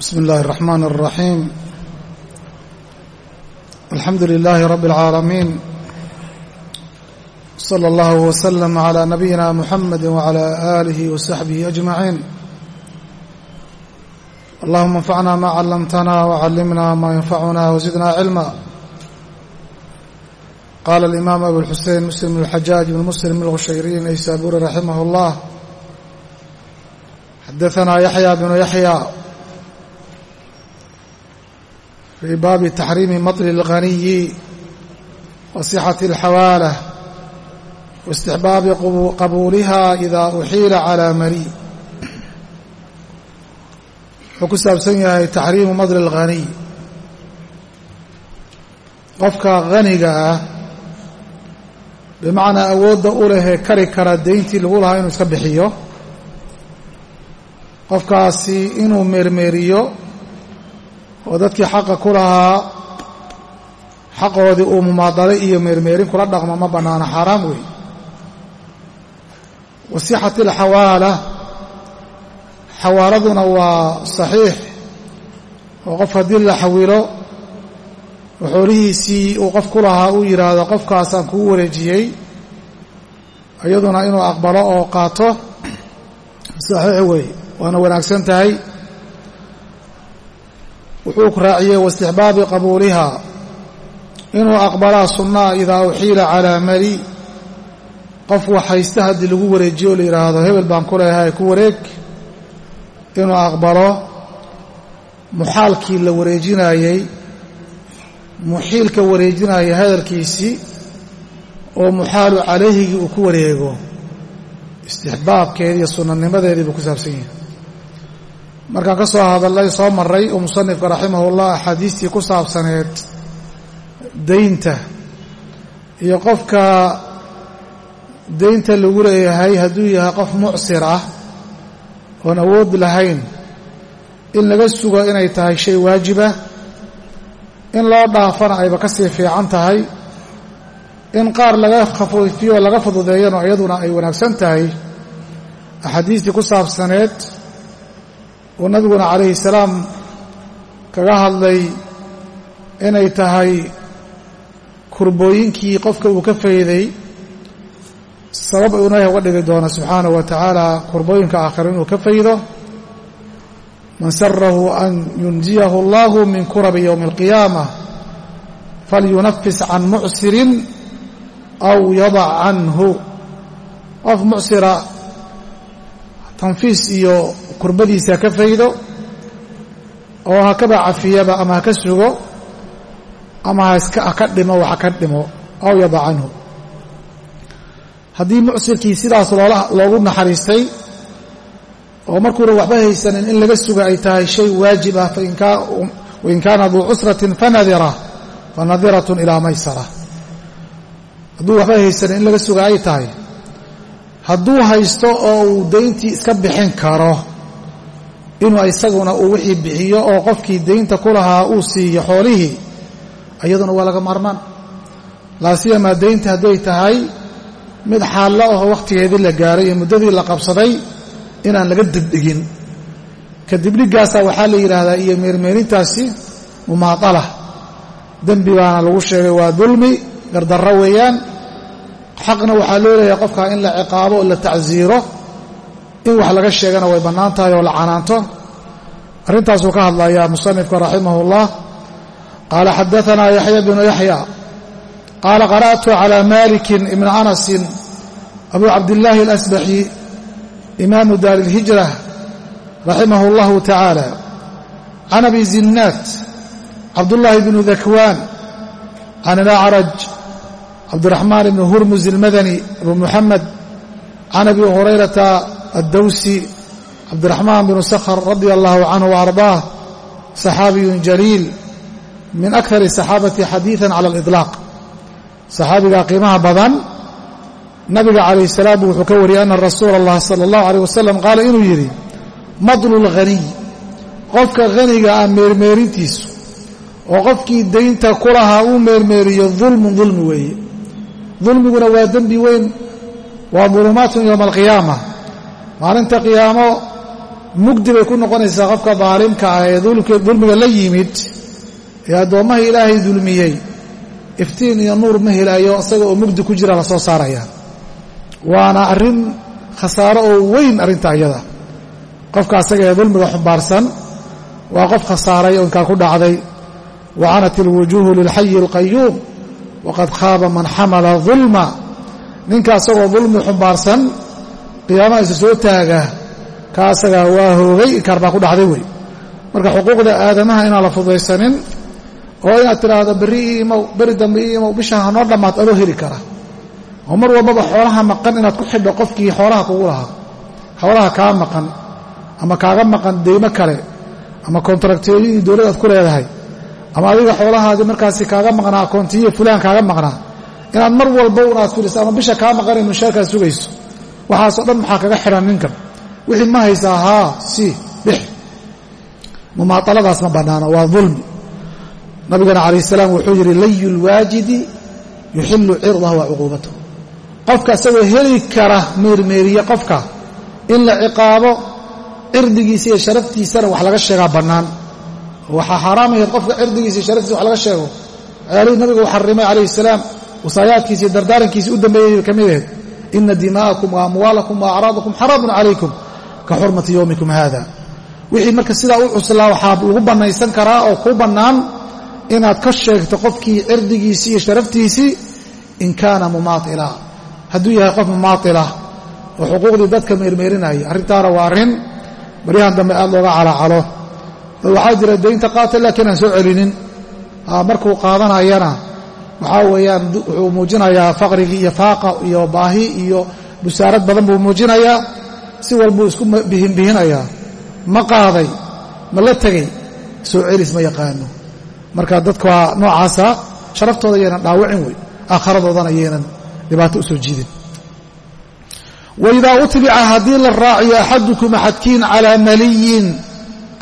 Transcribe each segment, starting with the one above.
بسم الله الرحمن الرحيم الحمد لله رب العالمين صلى الله وسلم على نبينا محمد وعلى آله وصحبه أجمعين اللهم انفعنا ما علمتنا وعلمنا ما ينفعنا وزدنا علما قال الإمام أبو الحسين مسلم الحجاج بن مسلم الغشيري نيسابوري رحمه الله حدثنا يحيى بن يحيى في baabi تaxriimi maطل الغني وصحة الxawaalة واستحbaabi qabuuliha إida uxiila عalى mari wuxuu ku saabsan yahay taxriimu maطل الغaniي qofka غaniga ah bimacnaa awoodda u lehee kari kara deyntii lagu lahaa inuu iska bixiyo qofkaasi inuu meermeeriyo oo dadkii xaqa ku lahaa xaqoodii uu mumaadalay iyo meermeerin kula dhaqmo ma bannaano xaaraam wey wa sixati alxawaala xawaaladuna waa saxiix. Oo qof haddii la xawilo oo xoolihiisii uu qof ku lahaa uu yidhaahdo qofkaasaan kugu wareejiyey iyaduna inuu aqbalo oo qaato saxiix wey waana wanaagsan tahay wuxuu raaciyey waistixbaabi qabuuliha inuu aqbalaa sunnaa idaa uxiila calaa mali. Qof wax haysta haddii lagu wareejiyo o la yidhaahdo hebel baan ku leeyahay ku wareeg. Inuu aqbalo muxaalkii la wareejinaayey muxiilka wareejinaya hadalkiisii oo muxaalu calayhigii uu ku wareego. Istixbaabkeedii iyo sunnanimadeedii buu ku saabsan yahay markaan ka soo hadallay soo maray oo musanifka raximahullah axaadiistii ku saabsaneed deynta iyo qofka deynta lagu leeyahay hadduu yahay qof mucsir ah oon awood lahayn in laga sugo inay tahay shay waajiba in loo dhaafana ayba ka sii fiican tahay in qaar laga khafiifiyo laga fududeeyano iyaduna ay wanaagsan tahay axaadiistii ku saabsaneed uu nabiguna calayhi salaam kaga hadlay inay tahay kurbooyinkii qofka uu ka fayday sabab uu ilaahi uga dhigi doono subxaanahu wa tacaala kurbooyinka aakhira inuu ka faydo. Man sarahu an yunjiyahu allahu min kurabi yowmi alqiyaama falyunafis can mucsirin aw yadac canhu. Qof mucsira tanfiis iyo kurbadiisa ka faydo oo ha kaba cafiyaba ama ha ka sugo ama ha ka dhimo wax ka dhimo aw yada canhu. Haddii mucsirkii sidaas loogu naxariistay oo markuuna waxba haysanin in laga suga ay tahay shay waajib ah wain kaana duu cusratin fanadira fanadiratun ilaa maysara. Hadduu waxba haysanin in laga suga ay tahay hadduu haysto oo uu dayntii iska bixin karo inuu isaguna uu wixii bixiyo oo qofkii daynta ku lahaa uu siiyo xoolihii iyaduna waa laga maarmaan. Laasiyamaa daynta hadday tahay mid xaallo ahoo wakhtigeedii la gaaray iyo muddadii la qabsaday inaan laga dibdhigin. Ka dibdhigaasaa waxaa la yidhaahdaa iyo meermeerintaasi mumaadala. Dembi baana lagu sheegay waa dulmi gardarro weeyaan. Xaqna waxaa loo leeyahay qofkaa in la ciqaabo oo la tacsiiro in wax laga sheegana way bannaan tahay oo la canaanto. Arrintaasuu ka hadlayaa musanifka raximah ullah qaala xadaanaa yaxya bnu yaxya qaala qara'tu calaa malikin ibni anasin abu cabdillaahi alasbaxi imaamu daari اlhijra raximah اllahu tacaala can abi zinnaad cabdullaahi bnu dakwaan can alacraj cabdiraxmaan ibni hurmus ilmadani abu muxamed can abi hurayrata addawsi cabdiraxmaan bnu sakhr radia allahu canhu waardaah saxaabiyun jaliil min akari saxaabati xadiidan cala aliطlaaq saxaabigaa qiimaha badan nabiga calayh salaam wuxuu ka wariyey ana rasuula allah sala allahu aleyh wasalam qaala inuu yidhi madlu lghaniy qofka haniga ah meermeerintiisu oo qofkii daynta ku lahaa uu meermeeriyo dulmun dulmi weeye dulmiguna waa dembi weyn waa dulumaatun yowma alqiyaama maalinta qiyaamo mugdi bay ku noqonaysaa qofka daalimka ah ee dulmiga la yimid ee addoommaha ilaahay dulmiyey. Iftiin iyo nuur ma helayo isaga oo mugdi ku jira la soo saaraya. Waana arrin khasaaro oo weyn arrinta iyada qofka asaga ee dulmiga xumbaarsan waa qof khasaaray oo inkaa ku dhacday. Wacanat ilwujuuhu lilxayi alqayuum waqad khaaba man xamala dulma ninka asagoo dulmi xumbaarsan qiyaamaha isa soo taaga ka asagaa waa hoogay inkaar baa ku dhacday wey. Marka xuquuqda aadamaha inaan la fudaysanin oo inaad tidhaahdo berri ii imow beri dambe ii imow bishan hanoo dhammaad adoo heli kara. Oo mar walbaba xoolaha maqan inaad ku xidho qofkii xoolaha kugu lahaa. Xoolaha kaa maqan ama kaaga maqan deymo kale ama kontrakteeyadii dowlad aad ku leedahay ama adiga xoolahaadii markaasi kaaga maqnaa akoontiyiya fulaan kaaga maqnaa inaad mar walba un aad ama bisha kaa maqanay mushaarkaad sugayso waxaasoo dhan maxaa kaga xidhan ninkan? Wixii ma haysaa haa si bix. Mumaataladaas ma bannaano waa dulmi nabigana calayh salaam wuxuu yidhi layu lwaajidi yuxillu cirdahu wa cuquubatahu qofka isagoo heli kara meermeeriye qofka in la ciqaabo cirdigiisa iyo sharaftiisana wax laga sheegaa bannaan. Waxaa xaaraamayaed qofka cirdigiisa iyo sharaftiisa wax laga sheego. Waxyaalihii nabigu u xarimay calayhi salaam wasaayaadkiisa iyo dardaarankiisii u dambeeyey mid ahayd ina dimaa'akum wa amwaalakum wa acraadakum xaraamun calaykum ka xurmati yowmikum haada wixii marka sidaa u cuslaa waxaa lagu bannaysan karaa oo ku bannaan inaad ka sheegto qofkii cirdigiisii iyo sharaftiisii in kaana mumaatila hadduu yahay qof mumaatila oo xuquuqdii dadka meermeerinaya arrintaana waa arrin baryahan dambe aad looga calaacalo dad waxaa jira daynta qaata laakiin aan soo celinin markuu qaadanayana waxaa weeyaan wuxuu muujinayaa faqrigii iyo faaqa iyo baahi iyo busaarad badan buu muujinayaa si walbuu isku bihinbihinayaa ma qaaday ma la tegey soo celis ma yaqaano. Marka dadka noocaasa sharaftooda yaynan dhaawacin wey aakharadoodana yaynan dhibaato u soo jiidin waidaa utbica haddii la raaciyo axadukum axadkiin calaa maliyin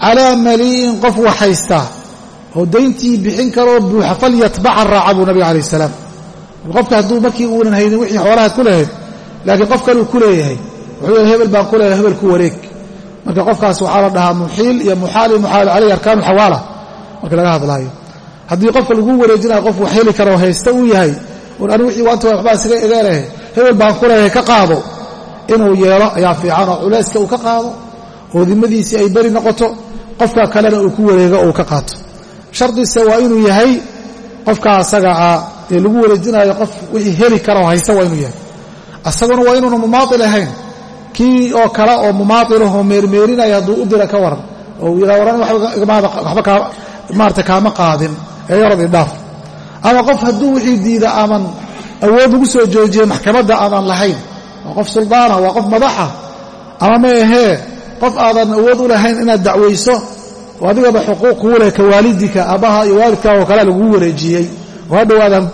calaa maliyin qof wax haysta oo dayntii bixin karoo buuxa falyatbaca raaca buu nabiga alayh salaam. Qofka hadduu markii uunan haynin wixii xoolahaad ku lahayd laakiin qof ku leeyahay wuxuu yahay hebel baan ku leeyahay hebel ku wareeg. Marka qofkaas waxaa la dhahaa muxiil iyo muxaal iyo muxaal arkaanu xawaala marka laga hadlaayo. Haddii qofka lagu wareejinayo qof wax heli karoo haysta uu yahay un anigu wixii waanta waxbaa isaga egeeleh hebel baan ku leeyahay ka qaado. Inuu yeelo ayaa fiican oo culayska uu ka qaado oo dimadiisii ay beri noqoto qofka kalena uu ku wareego uu ka qaato shardise waa inuu yahay qofka asaga ah ee lagu wareejinayo qof wixii heli karoo haysta waa inuu yahay. Asaguna waa inuuna mumaatil ahayn. Kii oo kale oo mumaatilahoo meermeerinaya hadduu u dira ka waran oo yidhaa waran waxba maarata kaama qaadin ee yarad idhaaf ama qof hadduu wixii diida aaman awood lagu soo joojiye maxkamadda aadan lahayn waa qof suldaana waa qof madaxa ama ma ahee qof aadan awood u lahayn inaad dacwayso adigaba xuquuq kuu leh ka waalidika aabbaha iyo waalidkaa oo kale lagugu wareejiyey. Oo hadhow aadan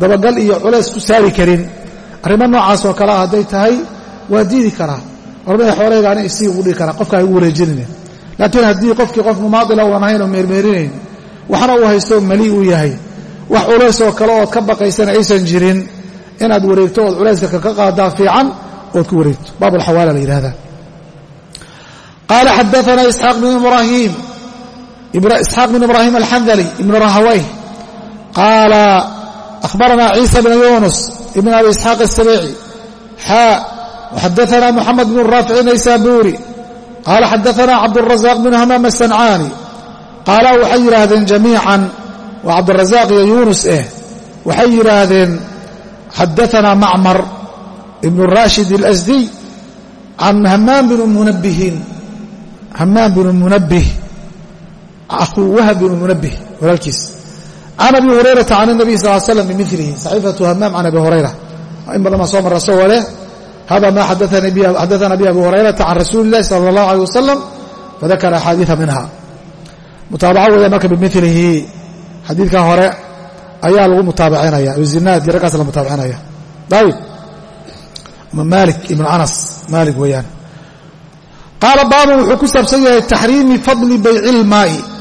dabagal iyo culays ku saari karin. Arrimo noocaas oo kalea hadday tahay waa diidi karaa warmada xoolahayga ani isii ugu dhigi karaa qofkaa igu wareejinayna laakiin haddii qofkii qof mumaadila uan ahayn oo meermeerinayn waxna uu haysto mali uu yahay. Wax culays oo kale ood ka baqaysana aysan jirin inaad wareegto ood culayska ka qaadaa fiican ood ku wareegto. Baab alxawaala la yidhahdaa qaala xadaana isxaaq bn ibrahim isxaaq bn ibraahim alxandali ibnu rahawey qaala ahbarana ciisa bn yunus ibn abi isxaaq asabici xaa waxadaana muxamed bn raafici naysaabuuri qaala xadaana cabdurazaaq bn hamaam asancaani qaala waxay yidhaahdeen jamiican waa cabdurazaaq iyo yuunus eh waxay yidhaahdeen xadaana macmar ibnu rashid alasdiy can hamaam bn munabihiin hamaam bn munabih akhuu wahab binu munabih walaalkiis can abi hurayrata can nabiy sal slam bimilihi saxiifatu hamaam can abi hurayra in badan baa soo marra isagoo leh hada ma xadaana bi abi hurayrata can rasuuli illahi sala allahu aleh wasalam fadakara axaadiia minha mutaabaco weeya marka bimilihi xadiidka hore ayaa lagu mutaabacinaya abuzinaad iyo raggaas la mutaabicinaya ayib malik ibnu anas maalik weeyaan qaala baabun wuxuu ku saabsan yahay taxriimi fadli bayci ilmaa'i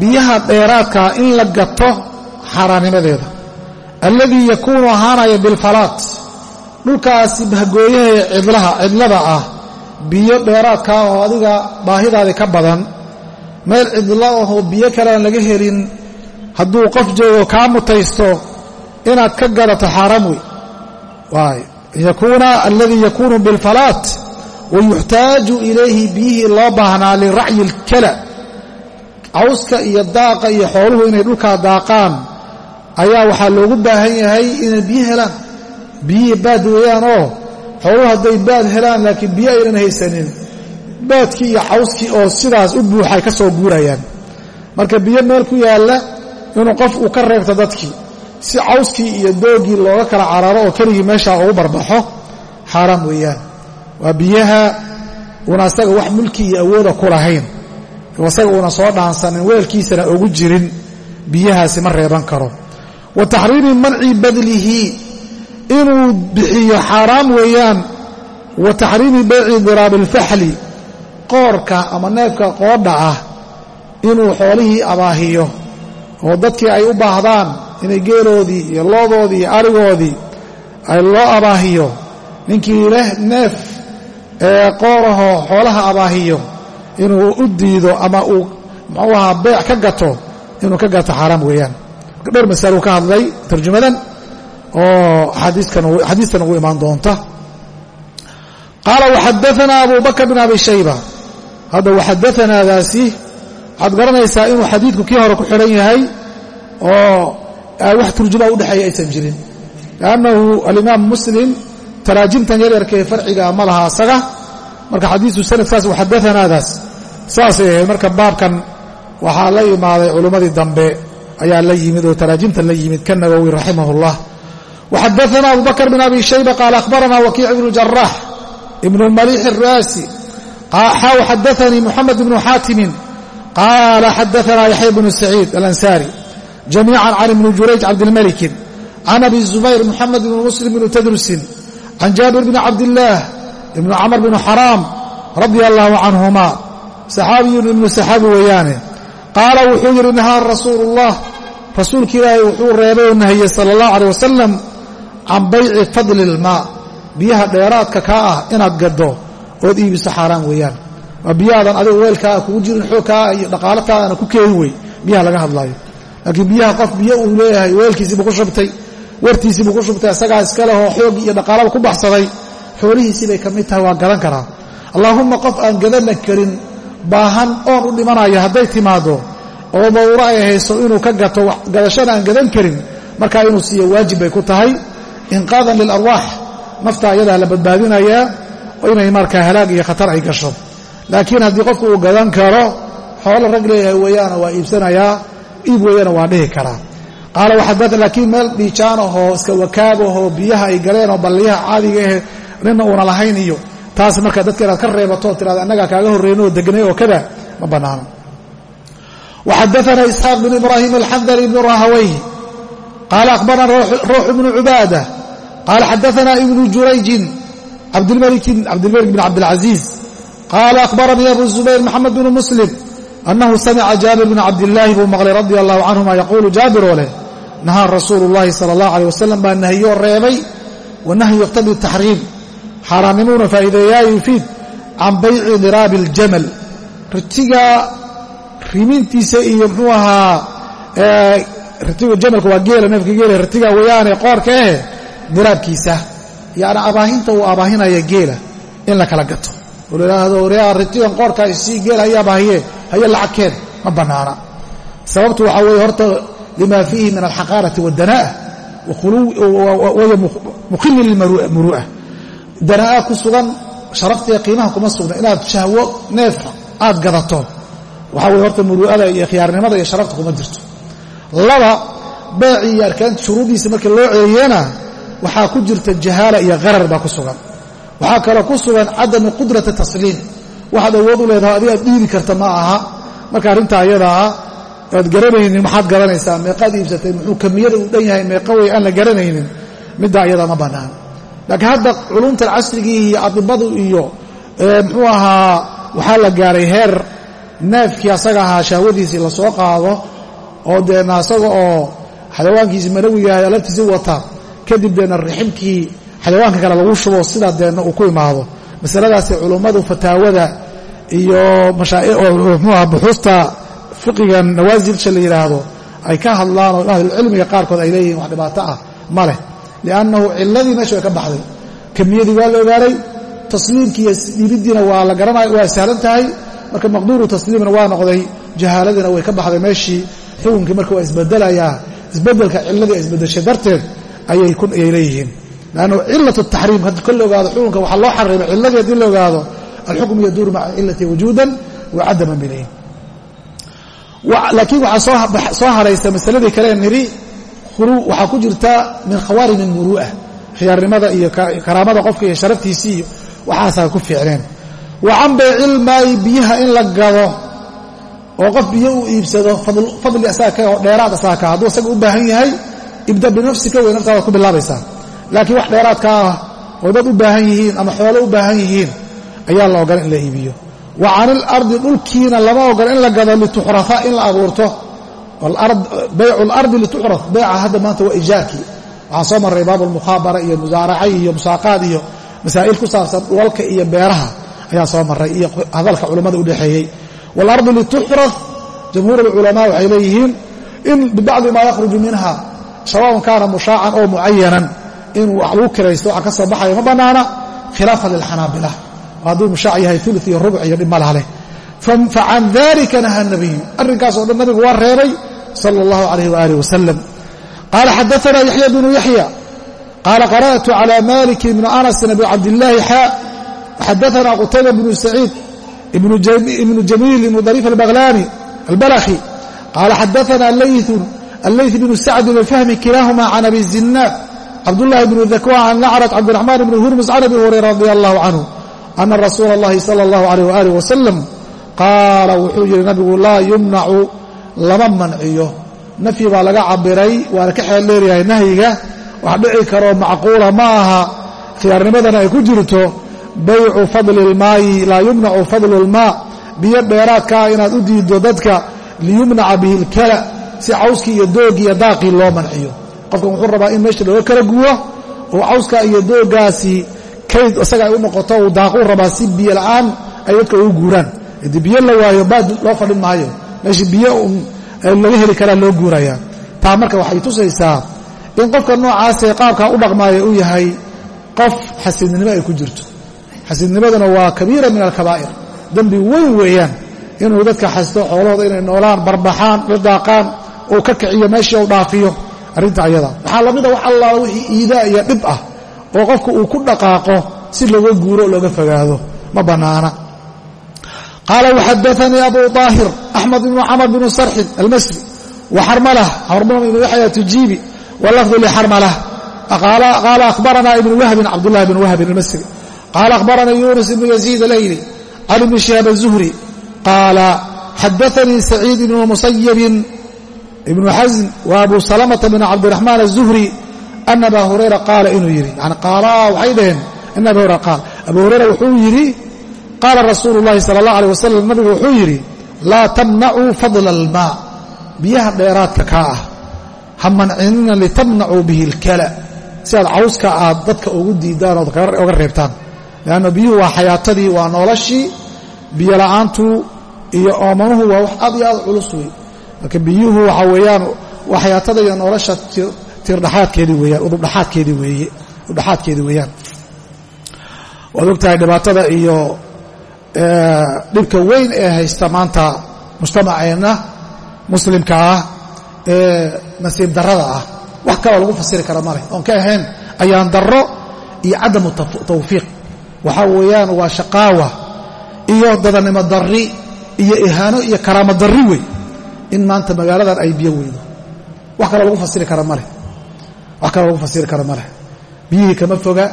biyaha dheeraadkaa in la gato xaaraannimadeeda alladii yakuunu ahaanaya bilfalaat dhulkaasi bahgooyaha cidlada ah biyo dheeraadkaa oo adiga baahidaadi ka badan meel cidlo ahoo biyo kalean laga helin hadduu qof joogo kaa mutaysto inaad ka gadato xaaraam wey. Waay yakuuna aladii yakuunu bilfalaat wa yuxtaaju ilayhi biyihii loo baahnaa liracyi اlkala cawska iyo daaqa iyo xooluhu inay dhulkaa daaqaan ayaa waxaa loogu baahan yahay inay biyo helaan. Biyihii baad weeyaan oo xooluhu hadday baad helaan laakiin biyo aynan haysanin. Baadkii iyo cawskii oo sidaas u buuxay ka soo guurayaan. Marka biyo meel ku yaalla inuu qof uu ka reebto dadkii si cawskii iyo doogii looga kala cararo oo keligii meeshaa ugu barbaxo xaaraam weeyaan. Waa biyaha una asaga wax mulki iyo awooda ku lahayn asaga uuna soo dhaansanin weelkiisana ugu jirin biyahaasi ma reeban karo. Wa taxriimi manci badlihi inuu bixiyo xaaraam weeyaan. Wa taxriimi bayci diraabi alfaxli qoorka ama neefka qoodha ah inuu xoolihii abaahiyo. Oo dadkii ay u baahdaan inay geeloodii iyo loodoodii iyo arigoodii ay loo abaahiyo. Ninkii leh neef ee qoorahoo xoolaha abaahiyo inuu u diido ama uu muxuu ahaa beec ka gato inuu ka gato xaaraam weeyaan. Marka dhowr masaluu ka hadlay tarjumadan oo xadiistan ugu imaan doonta. Qaala waxadaanaa abu bin abi shayba. Hadda waxadaanaadaasi waxaad garanaysaa inuu xadiidku kii hore ku xidhan yahay oo wax turjumaa udhexeeya aysan jirin. Liannahu alimaam muslim taraajimtan yaryarkaee farciga ma laha asaga. Marka xadiisu sanadkaas waxadaanaadaas saasay ahayd marka baabkan waxaa la imaaday culimmadii dambe ayaa la yimid oo taraajimtan la yimid ka nawowi raximah اllah waxadaana abu bakr bin abi shayba qaala akhbarana wakiic ibnu jaraax ibnu malix الraasi xaw xadaanii muxamed ibnu xaatimin qaala xadaana yaxya bnu saciid alansaari jamiica can ibni jurayj cabdilmalikin can abi zubayr muxamed ibn muslim bnu tadrusin can jaabir bni cabdillaah ibnu camr bnu xaraam radia allahu canhuma saxaabiyun ibnu saxaabi weeyaane. Qaala wuxuu yidhi nahaa rasuulu ullah rasuulka ilaahay wuxuu reebay oo nahiyey sala allahu aleyh wasalam can bayci fadli ilmaa biyaha dheeraadka kaa ah inaad gaddo ood iibiso xaaraan weeyaan. Waa biyahaadan adiga weelkaa kugu jirin xoogkaa iyo dhaqaalataadana ku keeni wey biyaha laga hadlaayo. Laakiin biyaha qof biyo uu leeyahay weelkiisiibuu ku shubtay wartiisiibuu ku shubtay isagaa iska xoogii iyo dhaqaalaba ku baxsaday xoolihiisii bay ka mid tahay waa gadan karaa. Allaahumma qof aan gadana karin baahan oon u dhimanayo hadday timaaddo oo dawro ay hayso inuu ka gato gadashana aan gadan karin markaa inuu siiyo waajib bay ku tahay. Inqaadan lilarwaax nafta ayadaa la badbaadinayaa inay markaa halaag iyo khatar ay gasho. Laakiin haddii qofku uu gadan karo xoolo rag leeyahay weeyaana waa iibsanayaa iib weeyana waa dhihi karaa laakiin meel dhiijaan ahoo iska wakaab ahoo biyaha ay galeen oo balliyaha caadiga ahe nina uuna lahayn iyo taas marka dadka inaad ka reebato oo tirada annagaa kaaga horreynay oo degnay oo kada ma bannaano. Waxadaana isxaaq bn ibraahim alxandali bnu rahawayh qaala akhbarana ruux bnu cubaada qaala xadaana ibnu jurayjin cabdilmalik bn cabdilcaziiz qaala akhbaranii abu zubayr maxamed bnu muslim annahu samica jaabir bn cabdillaahi buu maqlay radia allahu canhuma yaquulu jaabir oo leh nahaa rasuulu llahi sala allah aleyh wasalam baa nahiyoo reebay wanahyu yaqtadii taxriim xaaraannimuuna faa'iideeyaa yufiid can bayci diraabi aljamal ritiga rimintiisa iyo muxuu ahaa ritiga jamalka waa geela neefka geela ritiga weeyaane qoorka eh diraabkiisa yacni abaahinta uu abaahinaya geela in la kala gato oo la yidhaahdo rea ritigan qoorkaa isii geela haya abaahiye haye lacagkeed ma bannaana sababtu waxaa weeye horta lima fiihi min alxaqaarati wadanaa'a waya muqili lilmuru'a danaa'a ku sugan sharaftiiya qiimaha kuma sugna. Inaad shahwo neef aad gadato. Waxaa weye horta muru'ada iyo khiyaarnimada iyo sharafta kuma jirto. Laba beecii iyo arkaanta shuruudiisa markii loo ceeliyena waxaa ku jirta jahaala iyo qarar baa ku sugan. Waxaa kaloo ku sugan cadamu qudrati tasliim. Waxaad awood u leedahay adiga aad dhiibi karta ma aha. Marka arrintaa ayadaa aad garanaynin maxaad garanaysaa? Meeqaad iibsatay muxuu kamiyada uu dhan yahay meeqa wey aan la garanaynin. Middaa ayadaa ma bannaan laakiin hadda culumtan casrigii iyo adibadu iyo muxuu ahaa waxaa la gaaray heer. Neefkii asaga ahaa shahwadiisii la soo qaado oo deena asaga oo xayawaankiisi manawigahay alabtiisi wata. Kadib deena riximkii xayawaanka kale lagu shubo sidaa deenna uu ku imaado. Masaladaasi culummadu fataawada iyo mxuuha buxuusta fiqiga nawaasilsha la yidhaahdo ay ka hadlaan oo ahlulcilmiga qaarkood ay leeyihiin wax dhibaato ah ma leh liannahu ciladii meesha way ka baxday kamiyadii waa la ogaaday tasliimkii iyo dhiibiddiina waa la garanaya waa sahlan tahay marka maqduuru tasliimna waa noqday jahaaladiina way ka baxday meeshii xukunkii marka waa isbedelayaa isbeddelka ciladii ay isbedeshay darteed ayay leeyihiin lannu cilat taxriim haddii kol la ogaado xukunka waxaa loo xarimay ciladii haddii la ogaado alxukmu yaduuru maca cilati wujuudan wa cadaman bilayn laakiin waxaa soo haraysa masaladii kale niri waxaa ku jirta min khawaarim muru'a khiyaarnimada iyo karaamada qofka iyo sharaftiisii iyo waxaasaa ku fiicneen wa can baycilmaayi biyaha in la gado oo qof biyo uu iibsado fadli asaga oo dheeraad asaga ka hadduu asaga u baahan yahay ibda binafsika wey naftaadaad ku bilaabaysaa laakiin wax dheeraadka ah oo dad u baahan yihiin ama xoolo u baahan yihiin ayaa la ogola in la iibiyo wa can ilardi dhulkiina lama ogola in la gado lituxrafa in la abuurto baycu lardi lituxraf bayca hadda maanta waa ijaarkii waxaan soo marray baabu lmukhaabara iyo musaaraca iyo musaaqaad iyo masaa'il ku saabsan dhulalka iyo beeraha ayaa soo marray iyo hadalka culammada u dhexeeyey waalardu lituxraf jamhuur alculamaa waxay leeyihiin in bibacdi maa yakhruju minha sawaءn kaana mushaacan oo mucayanan in wax lagu kiraysto waxa ka soo baxaya ma bannaana khilaafan lilxanaabila hadduu mushaac yahay ulu iyo rubuc iyo dhib sala allahu alayh waaalih wasalam qaala xadaana yaxya bnu yaxya qaala qara'tu cala maliki bni anasin abi cabdillaahi xaa xadaana qutayba bnu saciid ibnu jamiil ibnu dariif albaghlani albalakhi. Qaala xadaana allayth bnu sacdin alfahmi kilaahuma can abi zinaad cabdullahi bnu dakwan can lacraj cabdiraxmaan bni hurmus can abi hurayra radi allahu canhu ana rasuula اllahi sala allahu alayh waalih wasalam qaala wuxuu yidhi nabigu laa yumnacu lama manciyo nafyi baa laga cabiray waana ka xeel dheeryahay nahyiga. Wax dhici karoo macquula ma aha. Khiyaarnimadana ay ku jirto baycu fadli lmaayi laa yumnacu fadlu lmaa biyo dheeraadkaa ah inaad u diido dadka liyumnaca bihi lkala si cawskii iyo doogii iyo daaqii loo manciyo. Qofkan wuxuu rabaa in meesha looga kala guwo oo cawska iyo doogaasi kayd isaga ay u noqoto uu daaquu rabaa si biyo la'aan ay dadka ugu guuraan. Haddii biyo la waayo baad loo fadhin maayo meesha biyo laga heli karaa loo guuraya. Taa marka waxay tusaysaa in qofka noocaasee qaabkaa u dhaqmaaya uu yahay qof xasiidnimo ay ku jirto. Xasiidnimaduna waa kabiira min alkabaa'ir. Dembi weyn weeyaan inuu dadka xasto xoolahooda inay noolaan barbaxaan la daaqaan uu ka kiciyo meeshii u dhaafiyo arrinta ayada. Waxaa lamida wax allaala wixii iidaa iyo dhib ah oo qofka uu ku dhaqaaqo si looga guuro o looga fogaado. Ma bannaana qaala waxadaanii abu daahir axmed ibnu camr bnu sarxin almasri waxarmalah xarmala ibnu yaxya tujiibi walafdu lixarmalah qaala ahbaranaa ibnu wahbin cabdulahi bn wahbin almasri qaala ahbaranii yuunus ibnu yaziid alayli can ibni shihaab azuhri qaala xadaanii saciid ibnu musayibin ibnu xasn wa abu salamata bn cabdiraxmaan azuhri ana aba hurayra qaala inuu yidhi yani qaala waxay dhaheen ana aba hurera qaal abu hurayra wuxuu yidhi qaala rasuulu llahi sala allah alay wasalam nabigu wuxuu yidhi laa tamnacuu fadla almaa biyaha dheeraadka kaa ah ha mancinina litamnacuu bihi ilkala si aad cawska aad dadka ugu diidaan ood oga reebtaan. Leanna biyuhu waa xayaatadii waa noloshii biyo la'aantu iyo oomanuhu waa wax aad iyo aad culus wey marka biyuhu waxaa weeyaan waa xayaatada iyo nolosha tirdhaxaadkeedii weeyaan udubdhaxaadkeedii weeye udhaxaadkeedii weeyaan. Waad ogtahay dhibaatada iyo dhibka weyn ee haysta maanta mujtamaceenna muslimka ah ee nasiib darrada ah. Wax kaloo lagu fasiri kara maleh oon ka ahayn ayaan darro iyo cadamu tawfiiq. Waxaa weeyaan waa shaqaawa iyo dadanimo darri iyo ihaano iyo karaamo darri wey in maanta magaaladan ay biyo weydo. Wax kaloo lagu fasiri kara maleh wax kaloo lagu fasiri kara maleh biyihii kama foga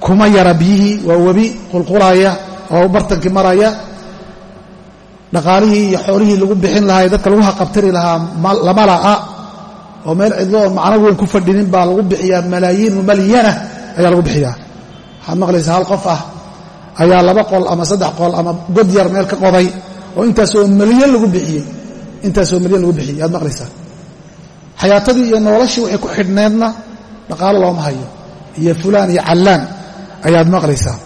kuma yara biyihii waa webi qulqulaya oo bartankii maraya dhaqaalihii iyo xoolihii lagu bixin lahaa dadka lagu haqabtiri lahaa lama la'a oo meel cidlo oon macno weyn ku fadhinin baa lagu bixiyaa malaayiin mumalyana ayaa lagu bixiyaa. Waxaad maqlaysaa hal qof ah ayaa laba qol ama saddex qol ama god yar meel ka qoday oo intaasoo malyan lagu bixiyey intaasoo malyan lagu bixiyey aad maqlaysaa. Xayaatadii iyo noloshii waxay ku xidhneedna dhaqaalo looma hayo iyo fulaan iyo callaan ayaad maqlaysaa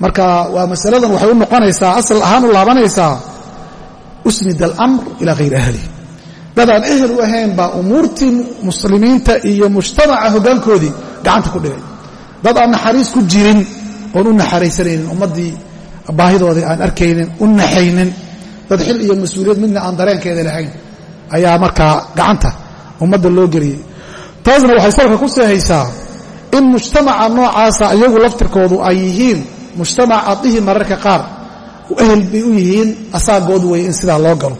marka waa masaladan waxay u noqonaysaa asal ahaan u laabanaysaa usnid alamr ilaa hayri ahlihi dadaan ehel u ahayn baa umuurtii muslimiinta iyo mujtamaca hoggaankoodii gacanta ku dhigay. Dad aan naxariis ku jirin oon u naxariisanaynin ummaddii baahidoodii aan arkaynin u naxaynin. Dad xil iyo mas'uuliyad midna aan dareenkeeda lahayn ayaa markaa gacanta ummadda loo geliyey taasna waxay salka ku seehaysaa in mujtamaca noocaasa iyagu laftirkoodu ay yihiin mujtamac adihii mararka qaar ehel bay u yihiin asaagood wey in sidaa loo galo.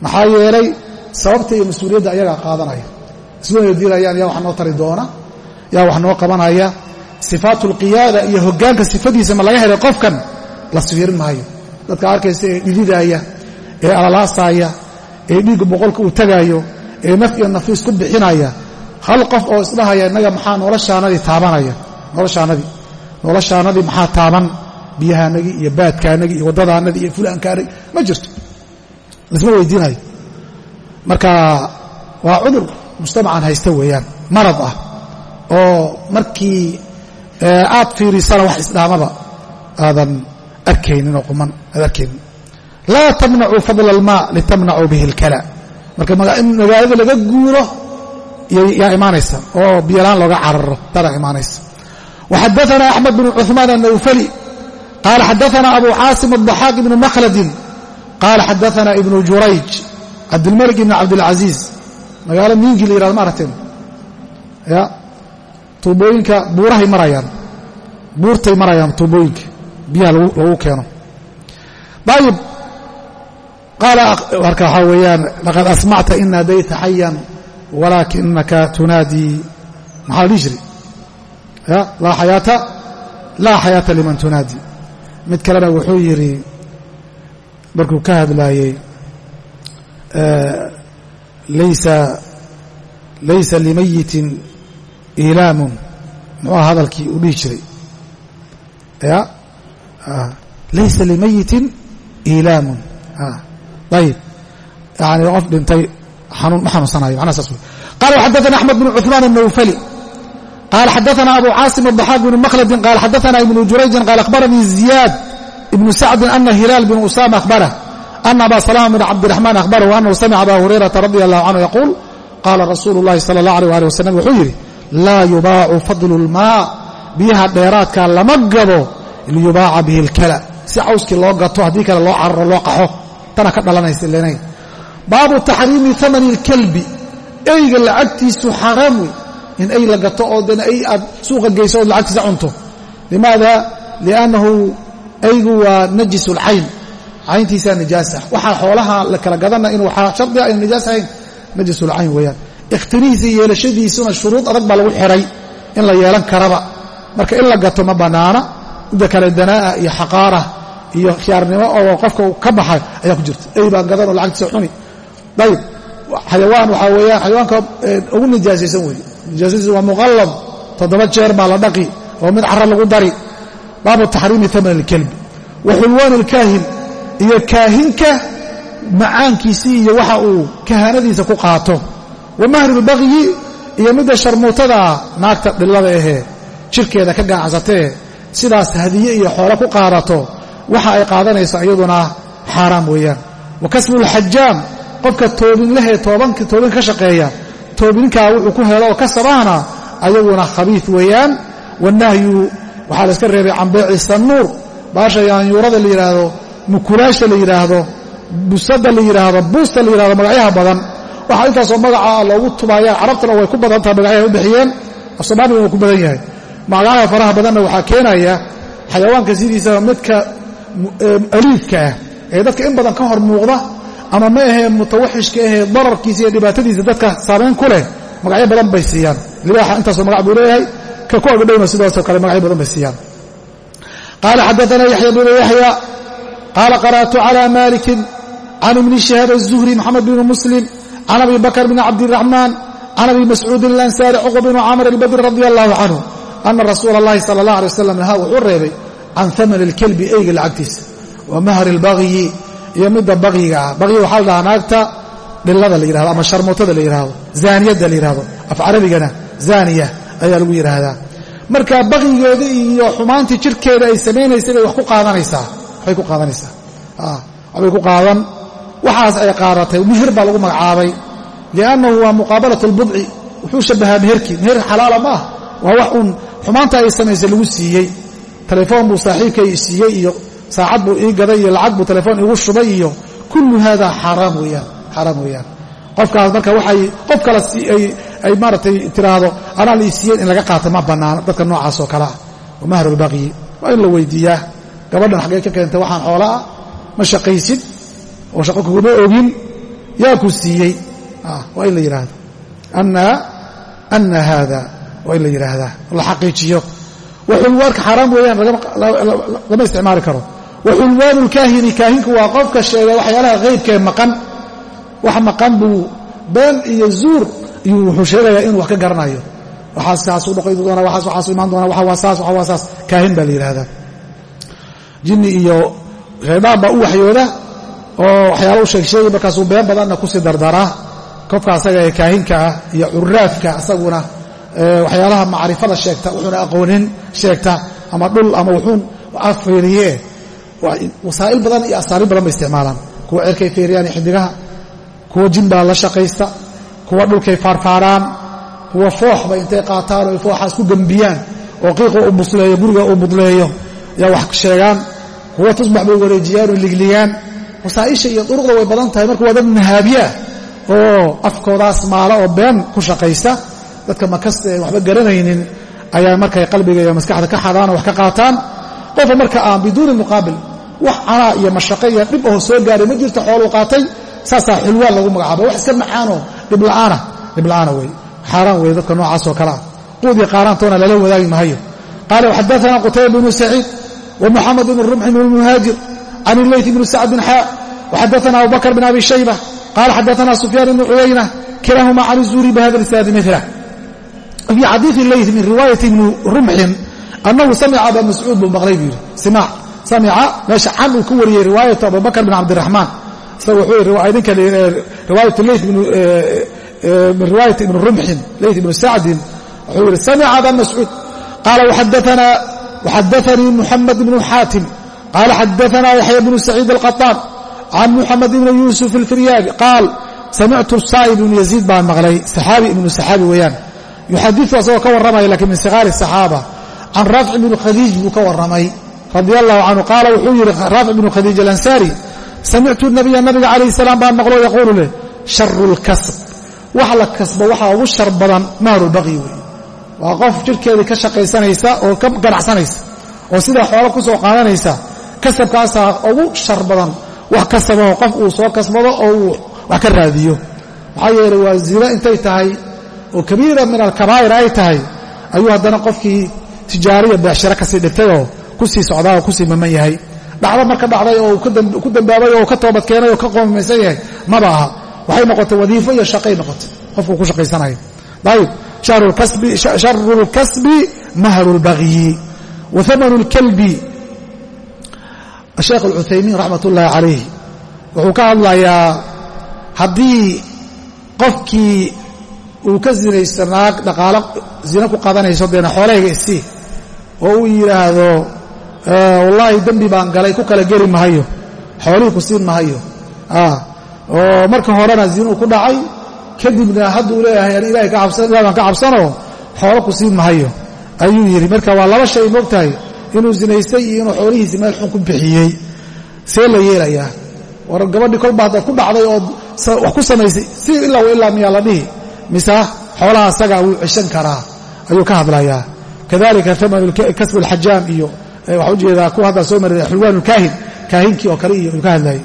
Maxaa yeelay sababta iyo mas'uuliyadda ayagaa qaadanaya. Ismana diirayaan yaa wax noo tari doona yaa wax noo qabanaya. Sifaatu alqiyaada iyo hoggaanka sifadiisa ma laga helay qofkan la sifirin maayo. Dadka arkaysa ee dhididaaya ee alalaasaaya ee dhiigga boqolka uu tagaayo ee naf iyo nafiis ku bixinaya hal qof oo isdhahaya innaga maxaa noloshaanadii taabanaya? Noloshaanadii noloshaanadii maxaa taaban? Biyahaanagii iyo baadkaanagii iyo waddadaanadii iyo fulaankaanagii ma jirto. Laisma weydiinayo. Marka waa cudur mujtamacan haysta weeyaan. Marad ah. Oo markii aad fiirisana wax isdhaamaba aadan arkaynin oo quman aad arkaynin. Laa tamnacuu fadla almaa litamnacuu bihi اlkala marka in magaalada laga guuro yaa imaanaysa. Oo biyalaan looga cararo dadaa imaanaysa وxadaثna أحmed بن cثmaan النwfli qala xadaثna abu cاasim الضaxاaq بn mkldin qala xadaثna ibn jurayj cabdilmلك ibn cabdالعaزيiز magaalo miingi la yihahdo ma aragteen ya tuubooyinka buurahay marayaan buurtay marayaan tuubooyinka biyaha lagu keeno ayib qaala marka waxaa weeyaan laqad asmacta in naadayta xayan walaakinaka tunaadii maxaa la dhihi jiri ya laa xayaata laa xayaata liman tunaadi mid kalena wuxuu yidhi markuu ka hadlaayey laysa laysa limayitin ilaamun muxuu aha hadalkii uu dhihi jiray ya laysa limayitin ilaamun ayib yani qof dhintay xanuun ma xanuunsanayo macnaha saas wey qala xadaثna axmed bn cuثmaan الnawfali qala xadaثna abu caasim الضaxاaq bn mkldin qala xadaثna ibn jurayjin qala akhbaranii ziyaad ibn sacdin ana hilaal bn usama akhbarah ana aba salama bn cabdiraxmaan akhbarahu anahu samica aba hurayrata radi allahu canhu yaquul qaala rasuulu اllahi salى اllah alيh ali wasalam wuxuu yidhi laa yubaacu fadlu اlmaa biyaha dheeraadka lama gado liyubaaca bihi اlkala si cawskii loo gato haddii kale loo cararo loo qaxo tana ka dhalanaysa lenay baabu taxriimi amani اlkalbi eyga lacagtiisu xaaraam wey in ay la gato oo dana ay aad suuqa geyso ood lacagtiisa cunto. Limaada? Liannahu aygu waa najis اlcayn cayntiisaa nijaasa waxaa xoolaha la kala gadana inuu shardiga ayna nijaas ahayn najis اlcayn weeyaan. Ikhtinihiisa yeelashadiisuna shuruud adag baa lagu xihay in la yeelan karaba. Marka in la gato ma bannaana midda kale danaa'a iyo xaqaara iyo khiyaarnimo oo qofka ka baxay ayaa ku jirta. Ey baa gadan oo lacagtiisa cuni. Ayib xayawaan waxaa weeyaan xayawaanka ugu nijaasaysan weeye nijaasadiisa waa muqallad toddoba jeer baa la dhaqi oo mid cara lagu dari baabu taxriimi aman اlkelbi wa xulwaan اlkaahin iyo kaahinka macaankiisii iyo waxa uu kahaanadiisa ku qaato wa mahri اlbaqyi iyo midda sharmuutada naagta dhillada ahee jirkeeda ka ganacsatee sidaas hadiye iyo xoolo ku qaadato waxa ay qaadanayso iyaduna xaaraam weeyaan wa kasbu اlxajaam qofka toobinlehee toobin ka shaqeeya toobinkaa wuxuu ku helo oo ka sabaana ayaguna khabiid weeyaan. Wanahyu waxaa la iska reebay can beeci sanuur baasha yaanyuurada la yidhaahdo mukulaasha la yidhaahdo busada la yidhaahdo buusta la yidhahdo magacyaha badan. Waxaa intaasoo magaca loogu tubaaya carabtuna way ku badan tahay magacyahay u bixiyeen afsoomaaliga waa ku badan yahay. Magacyaha faraha badanna waxaa keenaya xayawaanka sidiisaba midka aliifka ah ee dadka in badan ka hor muuqda ama ma ahee mutawaxishka ahee dararkiisa iyo dhibaatadiisa dadka saamayn ku leh magacyo badan bay siiyaan libaaxa intaasoo magac buu leeyahay ka ku agdhowna sidaasoo kale magacyo badan bay siiyaan qaala xadaana yaxya bnu yaxya qaala qara'tu cala malikin can ibni shihaab الzuhri moxamed bn muslim can abi bakr bn cabdiraxmaan can abi mascuudin اlansaari cuqba bn camr albadri radi allahu canhu ana rasuula اllahi sala اllah alay waslam nahaa wuxuu reebay can haman اlkelbi eyga lacagtiisa wa mahri اlbagyi iyo midda bagyiga ah bagyi waxaa la naagta dhillada la yidhahdo ama sharmuutada la yidhahdo zaaniyadda la yidhahdo af carabigana zaaniya ayaa lagu yidhaahdaa marka baqigeeda iyo xumaantii jirkeeda ay samaynaysay wax ku qaadanaysaa waxbay ku qaadanaysaa. Waxbay ku qaadan. Waxaas ay qaadatay meher baa lagu magacaabay liannahu waa muqaabalat lbudci wuxuu shabahaa meherkii meher xalaala ma ah waa wax uun xumaanta ay samaysay lagu siiyey. Telefoon buu saaxiibkay siiyey iyo saacad buu ii gaday iyo lacag buu telefoon igu shubay iyo kullu hada xaaraam weeyaan xaaraam weeyaan. Qofkaas marka waxay qof kale ay maaratay tiraahdo anaa lai siiyeen in laga qaata ma bannaano dadka noocaas oo kale ah. Wa mahrulbaqyi waa in la weydiiyaa. Gabadhan xaggee ka keentay waxaan xoola ah ma shaqaysid? Oo shaqo kuguma ogin? Yaa ku siiyey. Waa in la yidhaahdo anna haada waa in la yidhaahdaa la xaqiijiyo. Waxulwaadka xaaraam weeyaan lama isticmaali karo waxulwaanu lkaahini kaahinku waa qofka sheega waxyaalaha haybkee maqan. Wax maqan buu been iyo zuur iyuu wuxuu sheegayaa inuu wax ka garanayo. Waxaas kaasuu dhaqay doona waxaas waxaasu imaan doona waxa waa saas waxa waa saas. Kaahin baa la yidhahdaa jinni iyo shaydaan baa u waxyooda oo waxyaala u sheeg sheegay markaasuu been badanna ku sii dardaraa. Qofka asaga ee kaahinka ah iyo curaafka asaguna waxyaalaha macrifada sheegta wuxuuna aqoonin sheegta ama dhul ama wuxuun afeeriye wasaa'il badan iyo asaaliib badan bay isticmaalaan. Kuwa cerkay feeriyaan iyo xidigaha kuwa jin baa la shaqaysta kuwa dhulkay faarfaaraan kuwa fooxbay intay qaataan oo fooxaas ku gembiyaan oo qiiqa uu busleeyo guriga uu budleeyo yaa wax sheegaan kuwa tusbax bay wareejiyaan oo ligligaan wasaa'isha iyo duruqda way badan tahay marka waa dad nahaabiyaah oo afkoodaas maala oo been ku shaqaysta. Dadka makasta een waxba garanaynin ayaa markay qalbiga iyo maskaxda ka xadaan oo wax ka qaataan. Qofa marka aan biduuni muqaabil wax canaa iyo mashaqo iyo dhib oo soo gaaray ma jirto xooluu qaatay saasaa xulwaan lagu magacaaba wax iska macaanoo dhibla'aana dhibla'aana wey xaaraan wey dadka noocaas oo kale ah. Quudii qaaraantoona lala wadaagi mahayo qaala xadaana qutayba bnu saciid wa muxamed bn rumxin bn muhaajir can ilayt bni sacd bin xaa. Waxadaana abubakr bn abi shayba. Qaala xadaana sufyaan ibnu cuyayna kilahuma can zuuri bihada isnaadi mila fii xadiii leyt min riwaayati ibni rumxin annahu samica aba mascuud buu maqlay buu yidhi samica meesha can uu ka wariyey riwaayatu abubakr bin cabdiraxmaan. Isaga wuxuu idinka riwaayatu leyt min riwaayati ibni rumxin leyt ibni sacdin. Wuxuu yidhi samica aba mascuud. Qaala waxadaanii muxamed ibnu xaatim. Qaala xadaana yaxya bnu saciid alqaطaan can muxamed ibni yuusuf alfiryaabi qaal samictu saa'ib ibnu yaziid baan maqlay saxaabi ibnu saxaabi weeyaan. Yuxadiu asagoo ka warramaya lakiin min sigaari saxaaba. Can raafic bni khadiij buu ka warramay radia allahu canhu qaala wuxuu yidhi raafic bnu khadiij alansaari samictu nabiya nabiga calayh salaam baan maqlo yaquulu leh sharu lkasb wax la kasbo waxaa ugu shar badan mahrulbaqyi wey waa qof jidhkeedii ka shaqaysanaysa oo ka ganacsanaysa oo sidaa xoolo ku soo qaadanaysa kasabkaasaa ugu shar badan wax kasaboo qof uu soo kasbado oo uu wax ka raadiyo. Maxaa yeeley waa zino intay tahay oo kabiira min alkabaa'ir ay tahay ayuu haddana qofkii tijaariya beecshiro ka sii dhigtay oo ku sii socdaa oo ku sii maman yahay. Dhacdo marka dhacday oo ku dambaabay oo ka toobad keenay oo ka qoomaysan yahay maba aha waxay noqotay wadiifo iyo shaqay noqotay. Qofkuu ku shaqaysanayo. Ayib sharu lkasbi mahru lbagyi wa amanu lkalbi asheekh alcuthaymiin raxmat ullaahi calayh wuxuu ka hadlayaa haddii qofkii uu ka zinaysto naag dhaqaalo zina ku qadanayso deena xoolahayga isii oo uu yidhaahdo wallaahi dembi baan galay ku kala geli mahayo. Xoolihii ku siin mahayo. Oo marka horena zinuu ku dhacay kadibna hadduu leeyahay an ilahay baan ka cabsanoo xoolo ku siin mahayo. Ayuu yidhi. Marka waa laba shay moogtahay inuu zinaystay iyo inuu xoolihiisi meel xun ku bixiyey. See la yeelayaa. War gabadhii kolba haddaad ku dhacday oo wax ku samaysay si ilaa wa ilaa miyaa la dhihi. Mise xoolaha asaga wuu ceshan karaa ayuu ka hadlayaa. Kadalika amanu kasb alxajaam iyo waxaa u jeedaa kuwa haddaa soo maray xulwaan kaahin kaahinkii oo kale iyo ayuu ka hadlayay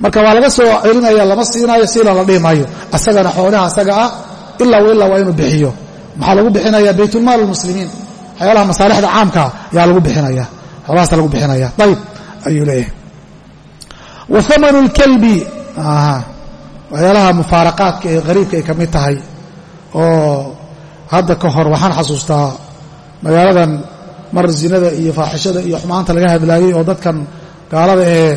marka waa laga soo celinaya lama siinaayo siila la dhihi asagana xoolaha asaga ah ilaa wa waa inuu bixiyo. Maxaa lagu bixinaya baytulmaal almuslimiin waxyaalaha masaalixda caamkaa yaa lagu bixinaya. Xoolahaasa lagu bixinaya. Ayib ayuu leeyahay. Wa amanu lkalbi waxyaalaha mufaaraqaadka ee qariibka ay ka mid tahay oo hadda ka hor waxaan xasuustaa magaaladan mar zinada iyo faaxishada iyo xumaanta laga hadlaayey oo dadkan gaalada ee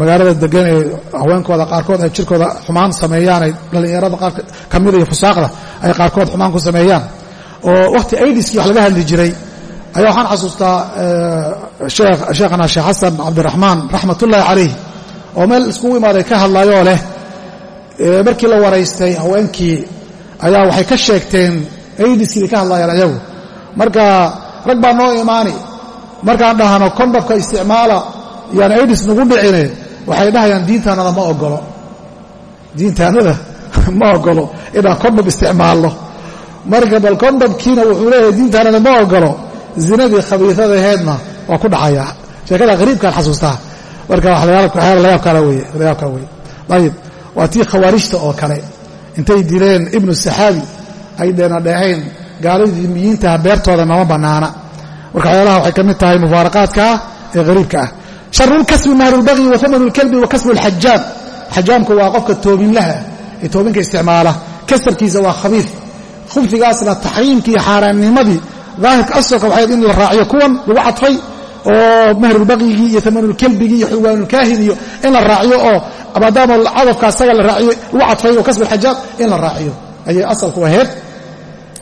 magaalada degan ee haweenkooda qaarkood ay jirkooda xumaan sameeyaan ay dhallinyarada qaar ka mida iyo fusaaqda ay qaarkood xumaan ku sameeyaan. Oo wakhti aidiskii wax laga hadli jiray ayaa waxaan xasuustaa sheekhana sheekh xasan cabdiraxmaan raxmatullaahi calayh oo meel iskugu imaaday ka hadlayoo leh. Markii la waraystay haweenkii ayaa waxay ka sheegteen aidiskii bay ka hadlayaan ayagu. Marka rag baa noo imaani. Markaan dhahno kondhobka isticmaala yaan aidis nagu dhicine waxay dhahayaan diintaanada ma ogolo diintaanada ma ogolo inaan kondhom isticmaalno. Marka bal kondhomkiina wuxuu leeyahay diintaanada ma ogolo zinadii khabiisadaheedna waa ku dhacayaa sheekada hariibkaan xasuustaa. Marka layaabkaala weye ayib waa tii khawaarijta oo kale. Intay dileen ibnu saxaabi ay dheena dheehayn gaaladii dimiyiintaha beertooda nama bannaana. Marka waxyaalaha waxay ka mid tahay mufaaraqaadkaa ee hariibka ah. Sharulkasbi mahrulbagyi wa amanu lkalbi wa lxajaam xajaamku waa qofka toobinlaha ee toobinka isticmaala. Kasabkiisa waa khabiif. Khubfigaasna taxriimkii xaaraamnimadii. Daahirka asalka waxayd in la raaciyo kuwan lagu cadfay oo mahrulbagyigii iyo amanulkelbigii iyo xulwaanulkaahin iyo in la raaciyo oo maadaama cadafka asaga la raaciyo lagu cadfay oo kasbu lxajaam in la raaciyo. Ayay asalku ahayd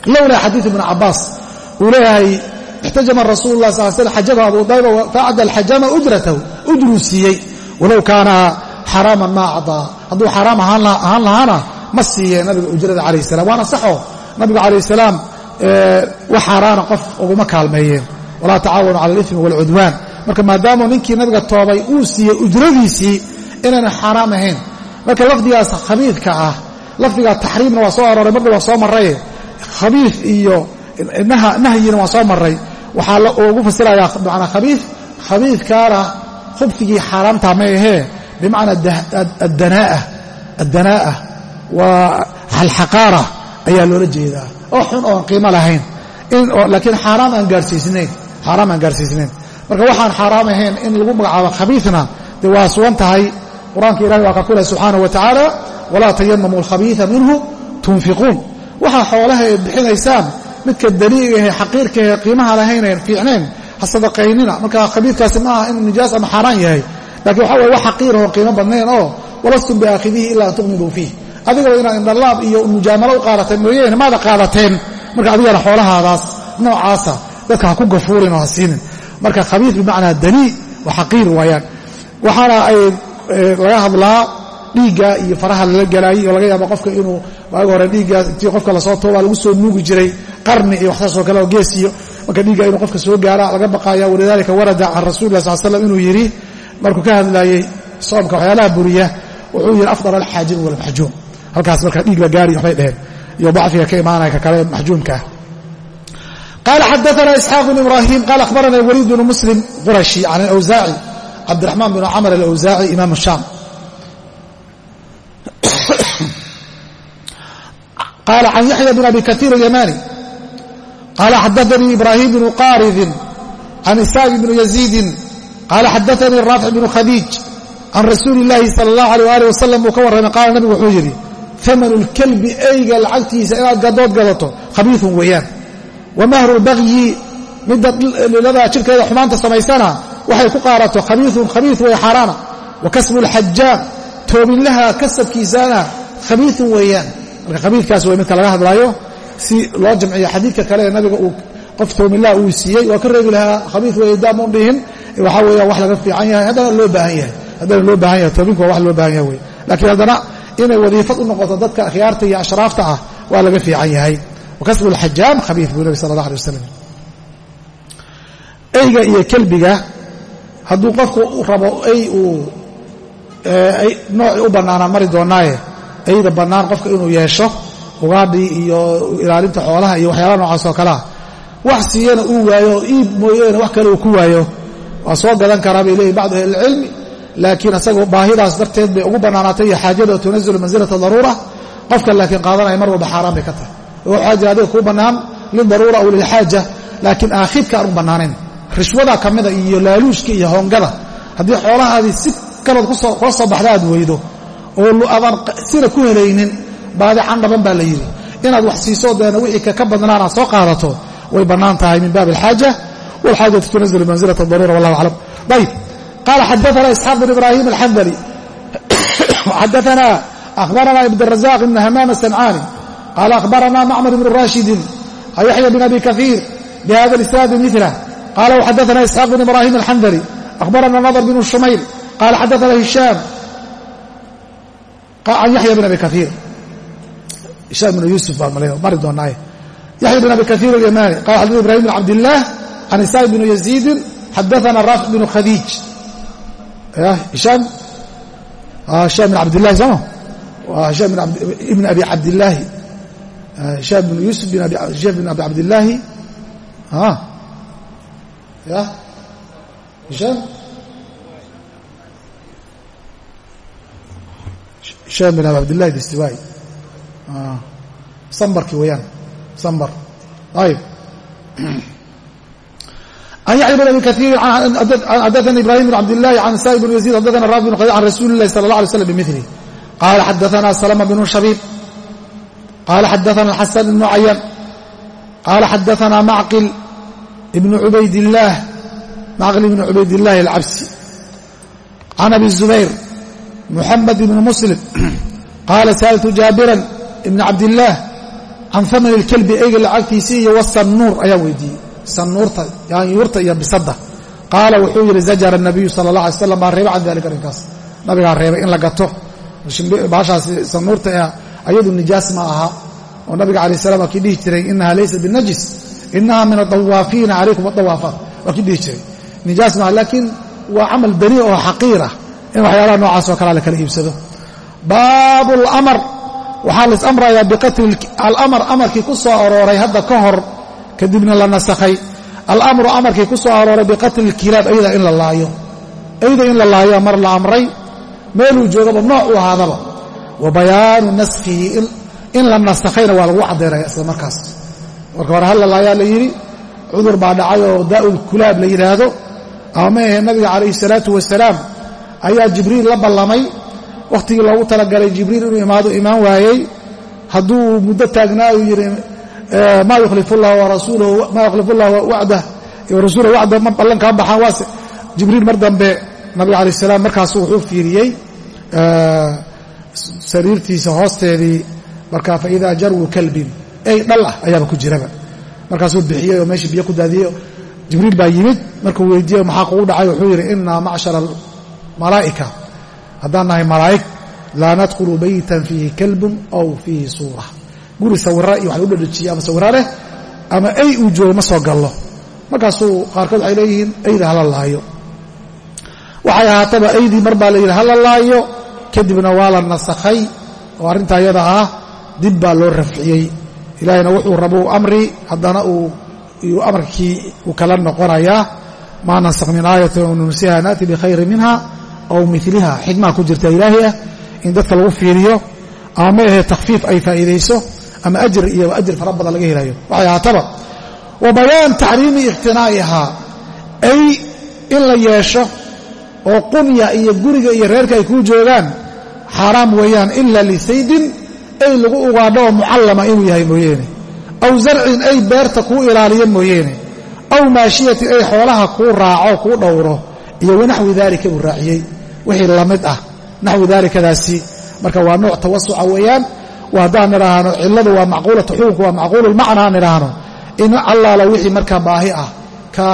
lowlaa xadiid ibnu cabaas. Uu leeyahay ixtajama rasuulu lah sal sl xajama abu dayba faacda alxajama ujratahu ujruu siiyey. Walow kaana xaraaman ma acdaa. Hadduu xaraam ahaan lahaana ma siiyeen nabiga ujrada calayh salam waana saxo nabiga calayh salaam wax xaaraana qof uguma kaalmeeyeen. Walaa tacaawanu cala alifmi waalcudwaan marka maadaama ninkii nabiga toobay uu siiyey ujradiisii inayna xaaraam ahayn. Marka lafdigaas khabiidka ah lafdigaa taxriimna waa soo arooray marna waa soo maraye khabiif iyo nahyina waa soo maray waxaa ugu fasirayaa manaa khabiif khabiifkaana khubfigii xaaraamtaa may ahee. Bimacnaa addanaa'a waa alxaqaara ayaa loola jeedaa. Oo xun oon qiimo lahayn. Laakiin xaaraam aan gaarsiisnayn marka waxaan xaaraam ahayn in lagu magacaabo khabiifna dee waa sugan tahay. Qur'aanka ilahi waa ka ku leh subxaanahu wa tacaala walaa tayamamu alkhabiida minhu tunfiquun waxaa xoolaha eed bixinaysaan midka daliigahe xaqiirkahe qiimaha lahayneen fiicnayn ha sadaqaynina. Marka khabiidkaasi ma aha inuu nijaas ama xaaraan yahay. Lakiin waxa weye wax xaqiirahoo qiimo badnayn oo walastum biaakhidihi ila an tu'minuu fiih adigoo inaad indhalaab iyo mujaamalo u qaadateen mooyeene maada qaadateen? Marka adigana xoolahaadaas noocaasa dadka ha ku gafuurin oo ha siinin. Marka khabiid bimacnaa danii waa xaqiir waayaan. Waxaana ay laga hadlaa dhiigga iyo faraha lala galaayey oo laga yaaba qofka inuu waaga hore dhiigga intii qofka la soo toobaa lagu soo nuugi jiray qarni iyo waxsaasoo kale oo gees iyo marka dhiigga inuu qofka soo gaara laga baqaaya. Walidaalika warada can rasuli lah sal slam inuu yidhi markuu ka hadlaayey soomka waxyaalaha buriya wuxuu yidhi afdal alxaajim walmaxjuum halkaas marka dhiig la gaari waxbay dheheen iyo dacfiga ka imaanaya ka kale maxjuumka ah xadaana isxaaq bn ibrahim qala akhbarana waliid bnu muslim qurashi can alawsaaci cabdiraxmaan bn camr alawsaaci imaam shaam qaala can yaxya bn abi kaiir alyamani qaala xadaanii ibraahim bnu qaaridin can isaaq bni yaziidin qaala xadaanii raafic bnu khadiij can rasuuli illaahi sala allahu alay waalih wasalam buu ka warramay qaala nabigu wuxuu yidhi amanu lkalbi eyga lacagtiisa inaad gadood gadato khabiiun weeyaan wamahru lbagyi midda liladaa jidhkeeda xumaanta samaysana waxay ku qaarato khabiiun khabii weeye xaaraana wa kasbu lxajaan toobinlaha kasabkiisana khabiiun weeyaan marka khabiidkaas way midka laga hadlaayo. Si loo jamciyo xadiidka kale ee nabiga uu qof toobinlaha uu siiyey waa ka reebi lahaa khabii weeye daamun dhihin. Waxaa weeyaan wax laga fiican yahay haddana loo baahan yahay. Haddana loo baahan yahay toobinku waa wax loo baahan yahay wey laakiin haddana inay wadiifad u noqoto dadka akhyaarta iyo ashraafta ah waa laga fiican yahay. Wakasbu lxajaam khabii buu nabi sala allah alay wasalam eyga iyo kelbiga hadduu qofku rabo ey uu noocii u bannaanaan mari doonaaye eyda bannaan qofka inuu yeesho ugaadhii iyo ilaalinta xoolaha iyo waxyaalaha noocaas oo kalea wax siiyana uu waayo oo iib mooyeene wax kale uu ku waayo. Waa soo gadan karaa bay leeyihiin bacdu ahlilcilmi laakiin asaga baahidaas darteed bay ugu bannaanaatay iyo xaajada tunazilu mansilata daruura. Qofka laakiin qaadanaya mar walba xaaraan bay ka tahay. Oo xaaja adiga kuu bannaan lidaruura aw lilxaaja laakiin aakhidka aan u bannaanayn rishwada ka mida iyo laaluushka iyo hoongada haddii xoolahaadii si kalood kula soo baxda aad weydo oo adaan sina ku helaynin baadixan dhaban baa la yidhi. Inaad wax siiso deena wixii kaka badnaa inaad soo qaadato way bannaan tahay min baabi alxaaja. Wlxaajatu tunazlu manzilata daruura wallah aclam. Ayb qaala xadaana isxaaq bin ibrahim alxandali xadaana ahbarana ibdrazaq ibn hamaam asancaani qaala ahbarana macmar ibn rashidin an yaxya bn abi kafiir bhada isnaadi milah qaala xadaana isxaaq bin ibrahim alxandali ahbarana nadr bn shumayl. Qaala xadaana hishaam can yaxya bn abi kaiir hishaam bn yuusuf baan mari doonaaye yaxya bn abi kaiir alyamani qala xadana ibrahim bn cabdillaah can isaaq bn yaziidin xadaثna raafic bn khadiij hishaam hishaam bn cabdillahi sooma waa hishaam ibn abi cabdillaahi hishaam bn yuusuf hishaam bn abi cabdillaahi ya? Hishaam hisham bin abi abdillahi dasiwai ah, sambarkii weeyaan sambar. Ayb an yaya bn abi kaiiri xadaana ibrahim bn cabdillahi can sa'i bn yaziid xadaana rafi bn qad an rasuuli اllahi sala اllah alay slam bimili qala xadaana salma bnu shabiib qala xadaana xasan ibnu cayan qala xadaana macqil ibnu ubaydlah macqil ibnu cubaydillahi alcabsi can abi zubayr muxamed ibn muslim qaala sa'altu jaabiran ibna cabdillaah can haman ilkelbi eyga lacagtiisii iyo wasannuur ayaa weydiiyey sannuurta yaanyuurta iyo bisadda qaala wuxuu yidhi zajara nabiyu sala allah alay slam baa reeba can dalika arrinkaas nabigaa reebay in la gato baashaasi sannuurta ayadu nijaas ma aha oo nabiga alay salam waa kii dhihi jiray inaha laysa binajis inaha min adawaafiina calaykum adawaafaat waa kii dhihi jiray nijaas maaha laakiin waa camal bani oo xaqiir ah in waxyaalaha noocaas oo kalea la kala iibsado. Baabu alamar waxaa la isamrayaa biqatli alamar amarkii ku soo arooray hadda ka hor kadibna la nasakhay. Alamru amarkii ku soo arooray biqatli ilkilaab ayda in la laayo. Ayda in la laayo mar la amray meeluu joogaba nooc u ahaadaba. Wa bayaanu naskhihi in la nasakhayna waa lagu caddaynaya isla markaas. Marka hore hal la laayaa la yidhi cudur baa dhacay oo daa'ul kulaab la yidhaahdo. Ama ma ahe nabiga calayhi salaatu wasalaam ayaa jibriil la ballamay. Wakhtigii loogu talagalay jibriil inuu imaado imaan waayey. Hadduu muddo taagnaa uu yidhi warasuulahu maa yukhlifu llah rasuulahu wacda ma ballan kaa baxaan waase. Jibriil mar dambe nabiga calayh salaam markaasu wuxuu fiiriyey sariirtiisa hoosteedii marka fa jarwu kalbin. Ey dhal ah ayaaba ku jiraba. Markaasuu bixiyey oo meeshii biyo ku daadiyey jibriil baa yimid markuu weydiiye maxaa kugu dhacay? Wuxuu yidhi inaa macshara malaa'ika. Haddaan nahay malaa'ig laa nadkhulu baytan fiihi kalbun aw fiihi suura. Guri sawira iyo wax lagu dhadhajiye ama sawira leh ama ey uu joogo ma soo gallo. Markaasuu qaarkood waxay leeyihiin eyda hala laayo. Waxay ahaataba eydii mar baa la yidhi hala laayo. Kadibna waa la nasakhay oo arrintaa iyada ah dib baa loo rafciyey. Ilaahayna wuxuu rabuu amri haddana uu amarkii uu kala noqonayaa maa nansakh min aayatin aw nunsiha naati bikhayrin minha aw miliha xikmaa ku jirta ilaahay ah in dadka lagu fiiriyo ama ma ahee takhfiif ay faa'iidayso ama ajir iyo ajir fara badan laga helayo. Waxay ahaataba wa bayaan taxriimi ikhtinaa'ihaa ay in la yeesho oo qunya iyo guriga iyo reerka ay kuu joogaan xaaraam weeyaan ila lisaydin ay lagu ugaadho oo mucallama inuu yahay mooyeene. Aw zarcin ay beerta kuu ilaaliyo mooyeene aw maashiyatin ay xoolaha kuu raaco kuu dhowro iyo wanaxwi daalika buu raaciyey wixii la mid ah naxwi daalikadaasi marka waa nooc tawasuca weeyaan waa nidhaahno cilladu waa macquulatu xukunku waa macquululmacna aan nidhaahno in allaala wixii markaa baahi ah ka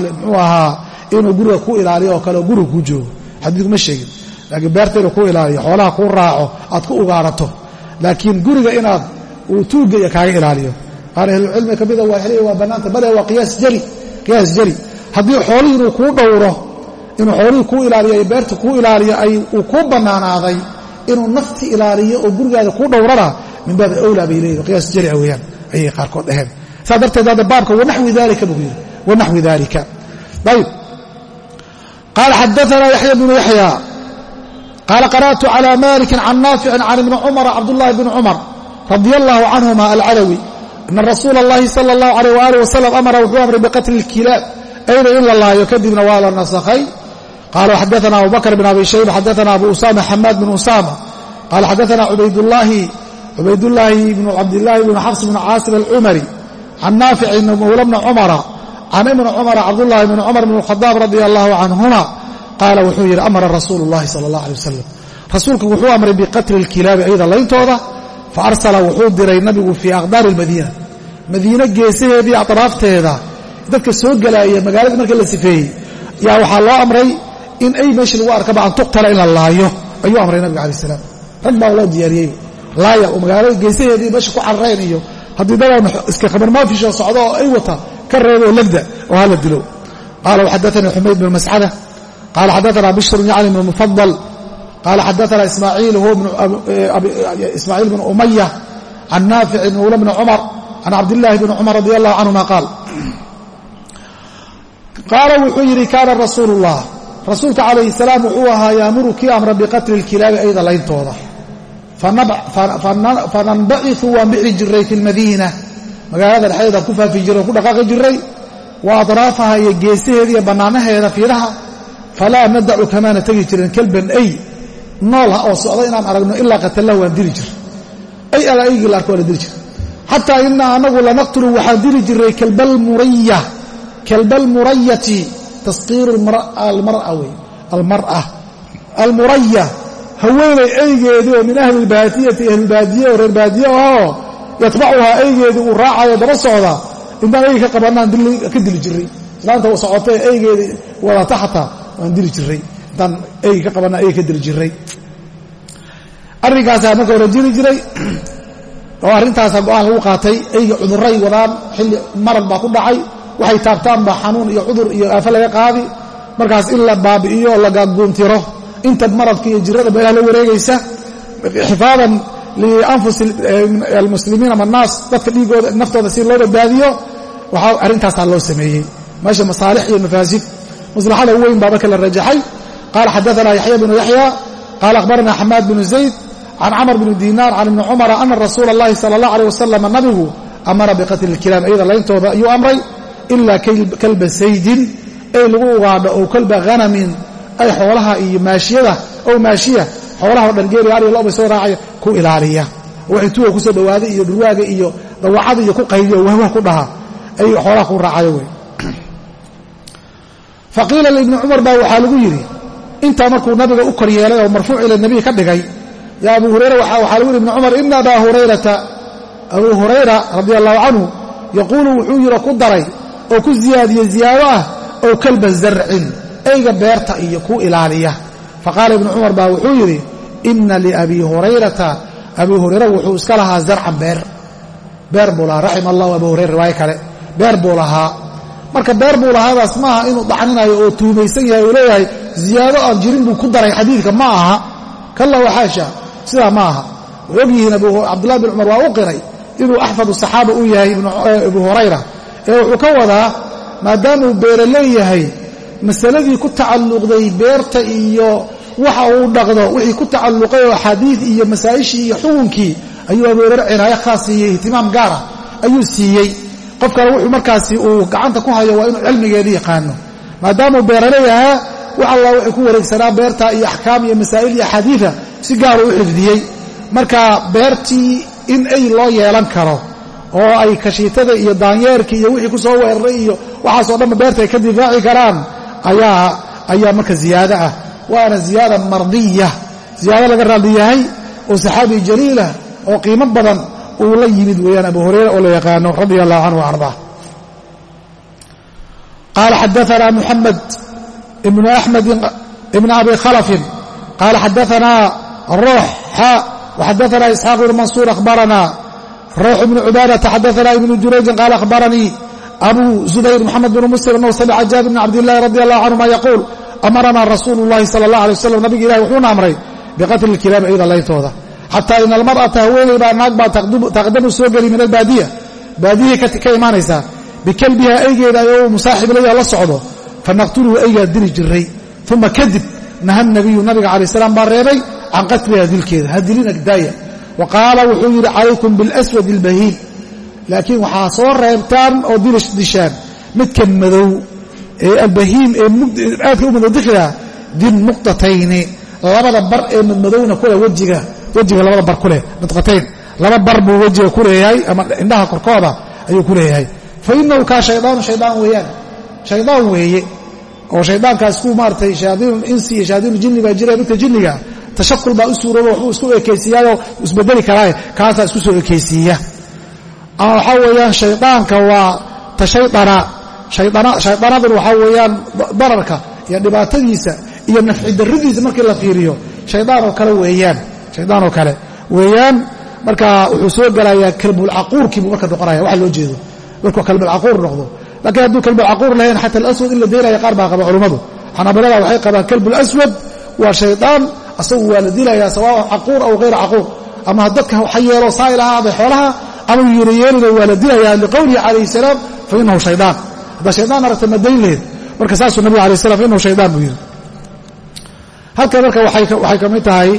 muxuu ahaa inuu guriga ku ilaaliyo oo kale guriga kuu joogo xadiidku ma sheegin laakiin beerta inuu ku ilaaliyo xoolaha kuu raaco aad ku ugaarato laakiin guriga inaad uu tuugga iyo kaaga ilaaliyo qaar ahlucilmi ka mida waa xiliya waa bannaanta bale waa qiyaas jari haddii xoolihii inuu kuu dhowro inuu xoolihii kuu ilaaliyo iyo beerta kuu ilaaliyo ay uu kuu bannaanaaday inuu nafti ilaaliyo oo gurigaada kuu dhowrana min baabi awlaa bay leeyihiin qiyaas a weeyaan ayay qaarkood dhaheen. Saas darteed hadda baabka wanaxwi daalika buu yidhi wanaxwi daalika. Ayib qaala xadaana yaxya bnu yaxya qaala qara'tu calى maliki can naaficin can ibni cumara cabdullahi bni cumar radia allahu canhuma alcalawi ana rasuula اllahi sala اllahu alayh waalih wasalam amara wuxuu amray biqatli اlkilaab ayda in la laayo kadibna waa la nasakhay qala xadaana abu bakr bn abi shayba xadaana abu usama xamaad bn usama qala xadaana cubaydulaahi cubaydulaahi bnu cabdillaahi bn xafs bn caasim alcumari can naaficin mawla bni cumara can ibni cumara cabdullahi bn cumar bn khadaab radia allahu canhuma qaala wuxuu yidhi amara rasuulu llahi sala allah alay wasalam rasuulku wuxuu amray biqatli ilkilaabi ayda layntooda fa arsala wuxuu diray nabigu fii aqdaari almadiina madiine geesaheedii atraafteeda. Dadka soo gelaaya magaalada marka la sifeeyey yaa waxaa loo amray in ay meeshii lagu arkaba an tuqtala in la laayo. Ayuu amray nabiga alai salaam. Rag baa loo diyaariyey. Laaya oo magaalada geesaheedii meesha ku cararayn iyo haddii dadaan iska khabarmaafisho socdo oo ay wata ka reebo oo legda oo hala dilo. Qaala xadaanii xumayd bn mascada qaala xadaana bishrun yacni bn mufadal qaala xadaana ismaaciil ismaaciil bn umaya can naaficin mawla bni cumar can cabdillaahi bni cumar radi allahu canhuma qaal qaala wuxuu yidhi kaana rasuulu ullah rasuulka calayhi salaam wuxuu ahaa yaamuru kii amra biqatli lkilaabi ayda layntooda fananbaciu waan bixi jiray fi lmadiina magaalada dhexdeeda ku faafi jiray ku dhaqaaqi jiray wa adraafaha iyo geesaheeda iyo bannaanaheeda fiidaha falaa nadacu kamaana tegi jirin kalban ay nool oo socda inaan aragno ilaa qatalahu waan dili jir ay ala aygii la arko waa la jir xataa inaa anagu lanaqtulu waxaan dili jiray kalbalmuraya kalbalmurayati taskiiru almara wey almara. Almuraya haweenay eygeedii oo min ahli lbaadiyati ahlulbaadiye oo reer baadiye ahoo yatbacuhaa eygeedii uu raacayo daba socda intaan eygi ka qabanaan ka dili jiray islaanta socotee eygeedii wadata xataa waan dili jiray intaan eygi ka qabanaan eygi ka dili jiray arrinkaasaa marka hore jiri jiray oo arrintaasa go'aan lagu qaatay eyga cuduray wadaan xilli marad baa ku dhacay waxay taabtaan baa xanuun iyo cudur iyo aafo laga qaadi markaas in la baabi'iyo la gaaguuntiro inta maradka iyo jirada meelaha la wareegaysa. Xifaadan lianfusi almuslimiin ama annaas dadka dhiigooda naftooda si loo badbaadiyo waxaa arrintaasaa loo sameeyey. Meesha masaalix iyo mafaasid. Maslaxada weyn baa marka la rajaxay. Qaala xadaana yaxya bnu yaxya qaala akhbarana xamaad bnu zayd can camr bni dinaar can ibni cumara ana rasuula اllahi sala اllah alيh wasalam nabigu amara biqatli اlkilaam iyada layntooda ayuu amray ilaa kalba saydin ay lagu ugaadho oo kalba hanamin ay xoolaha iyo maashiyada ow maashiya xoolaha o dhan geeri ariga loba soo raacaya ku ilaaliya waxay tuga ku soo dhowaaday iyo dhurwaaga iyo dawacada iyo ku qayliyo wahwah ku dhaha ay xoolaha ku raacayo wey faqiila liibni cumar baa waxaa lagu yidhi intaa markuu nabiga u kor yeelay oo marfuuc ila nabiy ka dhigay yaa abu hurayra waxaa lagu yidhi ibni cumar ina abaa hurayrata abuu hurayra radia allahu canhu yaquulu wuxuu yidhi ku daray oo ku ziyaadiye ziyaado ah ow kalba zarcin eyga beerta iyo ku ilaaliya. Faqaala ibnu cumar baa wuxuu yidhi ina liabii hurayrata abii hurayra wuxuu iska lahaa zarcan beer. Beer buu lahaa raxima allahu abu hurayra riwaayo kale. Beer buu lahaa. Marka beer buu lahaadaas maaha inuu dacninayo oo tuumaysan yahay uu leeyahay ziyaado aan jirin buu ku daray xadiidka ma aha. Kalla waxaasha sidaa ma aha way og yihiin cabdullahi bin cumar waa u qiray inuu axfadu saxaaba u yahay abu hurayra. Ee wuxuu ka wadaa maadaamuu beere leeyahay masaladii ku tacalluqday beerta iyo waxa uu dhaqdo wixii ku tacalluqay oo axaadiid iyo masaa'ishii iyo xukunkii ayuu abu cinaayo khaas siiyey ihtimaam gaara ayuu siiyey. Qof kale wuxuu markaasi uu gacanta ku hayo waa inuu cilmigeedii yaqaano. Maadaamuu beera leeyahaa wax alla wuxuu ku wareegsanaa beerta iyo axkaam iyo masaa'il iyo axaadiida si gaaruu u xifdiyey. Marka beertii in ay loo yeelan karo oo ay kashiitada iyo daanyeerkii iyo wixii ku soo weeraray iyo waxaasoo dhanba beerta ay ka difaaci karaan ayaa marka ziyaado ah. Waana ziyaada mardiya. Ziyaado laga raadli yahay oo saxaabi jaliilah oo qiimo badan uu la yimid weeyaan abu hurayra oo la yaqaano radia allahu canhu ardaa qaala xadaana muxamed ibn abi khalafin qaala xadaana ruux xa waxadaana isxaaq ibnu mansuur akhbarana. Ruux ibnu cubaadata xadaana ibnu jurayjin qaala akhbaranii abu zubayr moxamed bnu muslim anhu samica jaabir bn cabdillahi radi allahu canhuma yaquul amaranaa rasuulu llahi sala allah alay wasalam nabiga ilahi wuxuuna amray biqatli lkilaab ciida layntooda xataa ina almar'ata haweeney baa naag baa taqdamu soo geli min albaadiya. Baadiyihii ka imaanaysaa. Bikalbiha eygeeda ayou musaaxib leeyaha la socdo fanaqtuluhu eygaa dili jiray uma kadib naha nabiyu nabiga calayi salaam baa reebay can qatliha dilkeeda ha dilina daaya wa qaala wuxuu yidhi calaykum biاlswad اlbahiim laakiin waxaa soo reebtaan oo dishaan midka madow ee albahiim ee aadka u madow dikriga din nuqtatayni labada bar ee madmadowna kuleh wejiga wejiga labada bar kuleh nudqatayn laba bar buu wejiga ku leeyahay ama indhaha korkooda ayuu ku leeyahay fa inahu kaa shaydaanu oo shaydaankaas ku maaratay shayaadiin insi iyo shayaadiin jinni baa jira midka jinniga tashakul baa u suurooba waxbuu isku ekaysiiyaayoo isbedeli karaaye kaasaa isku soo ekaysiiya. Ama waxaa weeyaan shaydaanka waa tashaydana shaydaanadun waxaa weeyaan dararka iyo dhibaatadiisa iyo nafci darridiisa markii la fiiriyo shaydaanoo kale weeyaan shaydaanoo kale weeyaan. Marka wuxuu soo gelayaa kalbulcaquurkii buu marka noqonaya waxa loo jeedo. Markuu kalbulcaquur noqdo laakiin hadduu kalbulcaquur lahayn xata alaswad in la daynaya qaar baa qaba culummadu xanaabilada waxay qabaan kalbulaswad waa shaydaan asagu waa la dilayaa sawaaun caquur aw hayra caquur. Ama dadka waxa yeelo saa'il ahaaday xoolaha ama yeelayeelina waa la dilayaa liqowlihi calayhi salaam fa inahu shaydaan haddaa shaydaan aragta ma dayn laheed marka saasuu nabiga alay slam fa inahu shaydaan buu yidhi halkan marka waxay ka mid tahay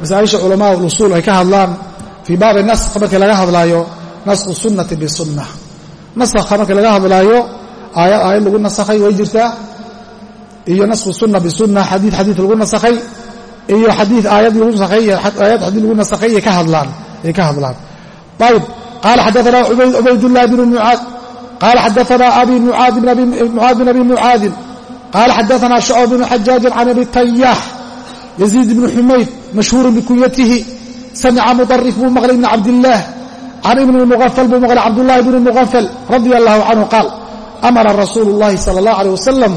masaaisha culamaa usuul ay ka hadlaan fii baabi naskh markii laga hadlaayo naskhu sunnati bisunna naskha marka laga hadlaayo aayad aayad lagu nasakhay way jirtaa. Iyo nasku sunna bisunna xadii xadiid lagu nasakhay iyo xadii aayad lagu nasaayad xadii lagu nasakhay ay ka hadlaan ayb qaala xadaana cubaydاllahi bn mucaad qaala xadaana abi muaad bn abi mucaadin qaala xadaana shucb bn xajaajin can abi tayaax yaziid bn xumayd mashhuurun bikunyatihi samica mudarif buu maqlay bn cabdillaah can ibni muqafal buu maqlay cabdullahi bni muqafal radia allahu canhu qaal amara rasuulu اllahi salى اllah alيh wasalam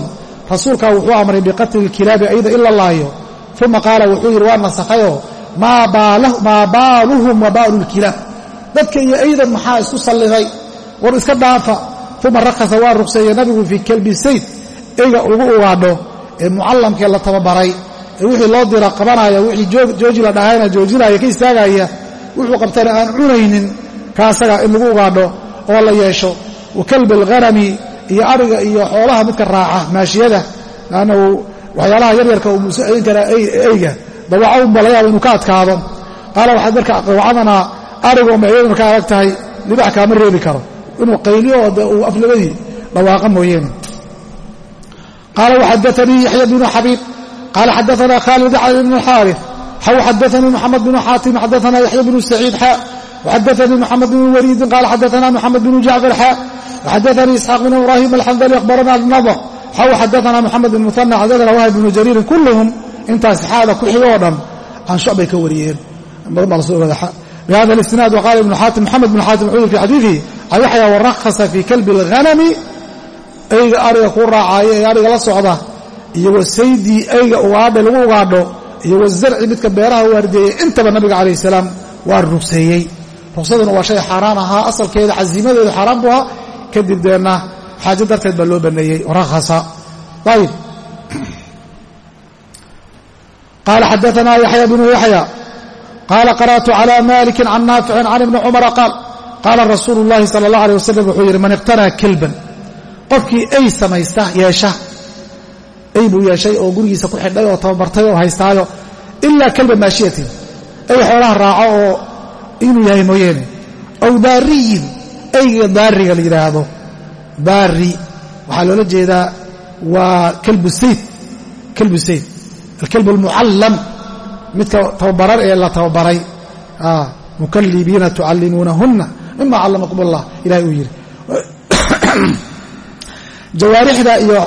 rasuulkaa wuxuu amray biqatli اlkilaabi ayda in la laayo uma qaala wuxuu yidhi waa nasakhayoo maa baaluhum wa baalu اlkilaab dadka iyo aydan maxaa isku salliday war iska dhaafa uma rakhasa waa rugseeye nabigu fii kelbi sayd eyga lagu ugaadho ee mucallamkee la tababaray ee wixii loo dira qabanaya wixii jooji la dhahayna joojinaya ka istaagaya wuxuu qabtana aan cunaynin kaasaga in lagu ugaadho oo la yeesho wa kalbi alghanami iyo ariga iyo xoolaha midka raaca maashiyada. Lannahu waxyaalaha yaryarka uu muuse celin karaa eyga. Dawaca unba laga yaaba inuu ka adkaado. Qaala waxaad marka dawacadanaa ariga uma iyaduna ka adag tahay libax kaama reebi karo. Inuu qayliyo oo aflabadii dhawaaqa mooyeene. Qaala waxadaanii yaxya bnu xabiib. Qaala xadaana khaalid bn xaari xaw xadaanii moxamed bnu xaatim. Xadaana yaxya bnu saciid xa وxadaثnii mxamed bn wliidin qala xadaثna mxamed bn jacfar xa وxadaثnii isxaaq bn ibrahim alxandli akhbarana nadr xaw xadaثna mxamed bn muثanى xadaثna wahb bnu jariirin kulluhum intaas xaada ku xigo oo dhan aan shucbay ka wariyeen bhada اisnaad wqala ibn xaatim mxamed bn xaatim wuxuu yiri fi xadiiثihi ayaxya warakasa fii kalbi اlghanami eyga ariga ku raacaayo ee ariga la socda iyo wasaydii eyga ugaadha lagu ugaadho iyo wazarci midka beeraha waardeeyey intaba nabiga calayh salaam waa rugseeyey ruqsaduna waa shay xaaraan ahaa asalkeeda casiimadeedu xaaraan buu ahaa kadib deena xaajo darteed baa loo baneeyey rakhasa ayib. Qaala xadaanaa yaxya bnu yaxya qaala qara'tu cala maliki can naaficin can ibni cumara qaal qaala rasuul llahi sal allah aleh wasalam wuxuu yidhi man iqtanaa kelban qofkii ay samaysta yeesha ay buu yeeshay oo gurigiisa ku xidhay oo tababartay oo haystaayo ilaa kelba maashiyatin ay xoolaha raaco oo inuu yahay mooyeene. Aw daariyin eyga daariga la yidhaahdo daari waxaa loola jeedaa waa kalbu sayd kalbu sayd. Alkalb almucallam midka tababaran ee la tababaray. Mukallibiina tucallimuunahunna mima callamakum allah ilahay uu yidhi. Jawaarixda iyo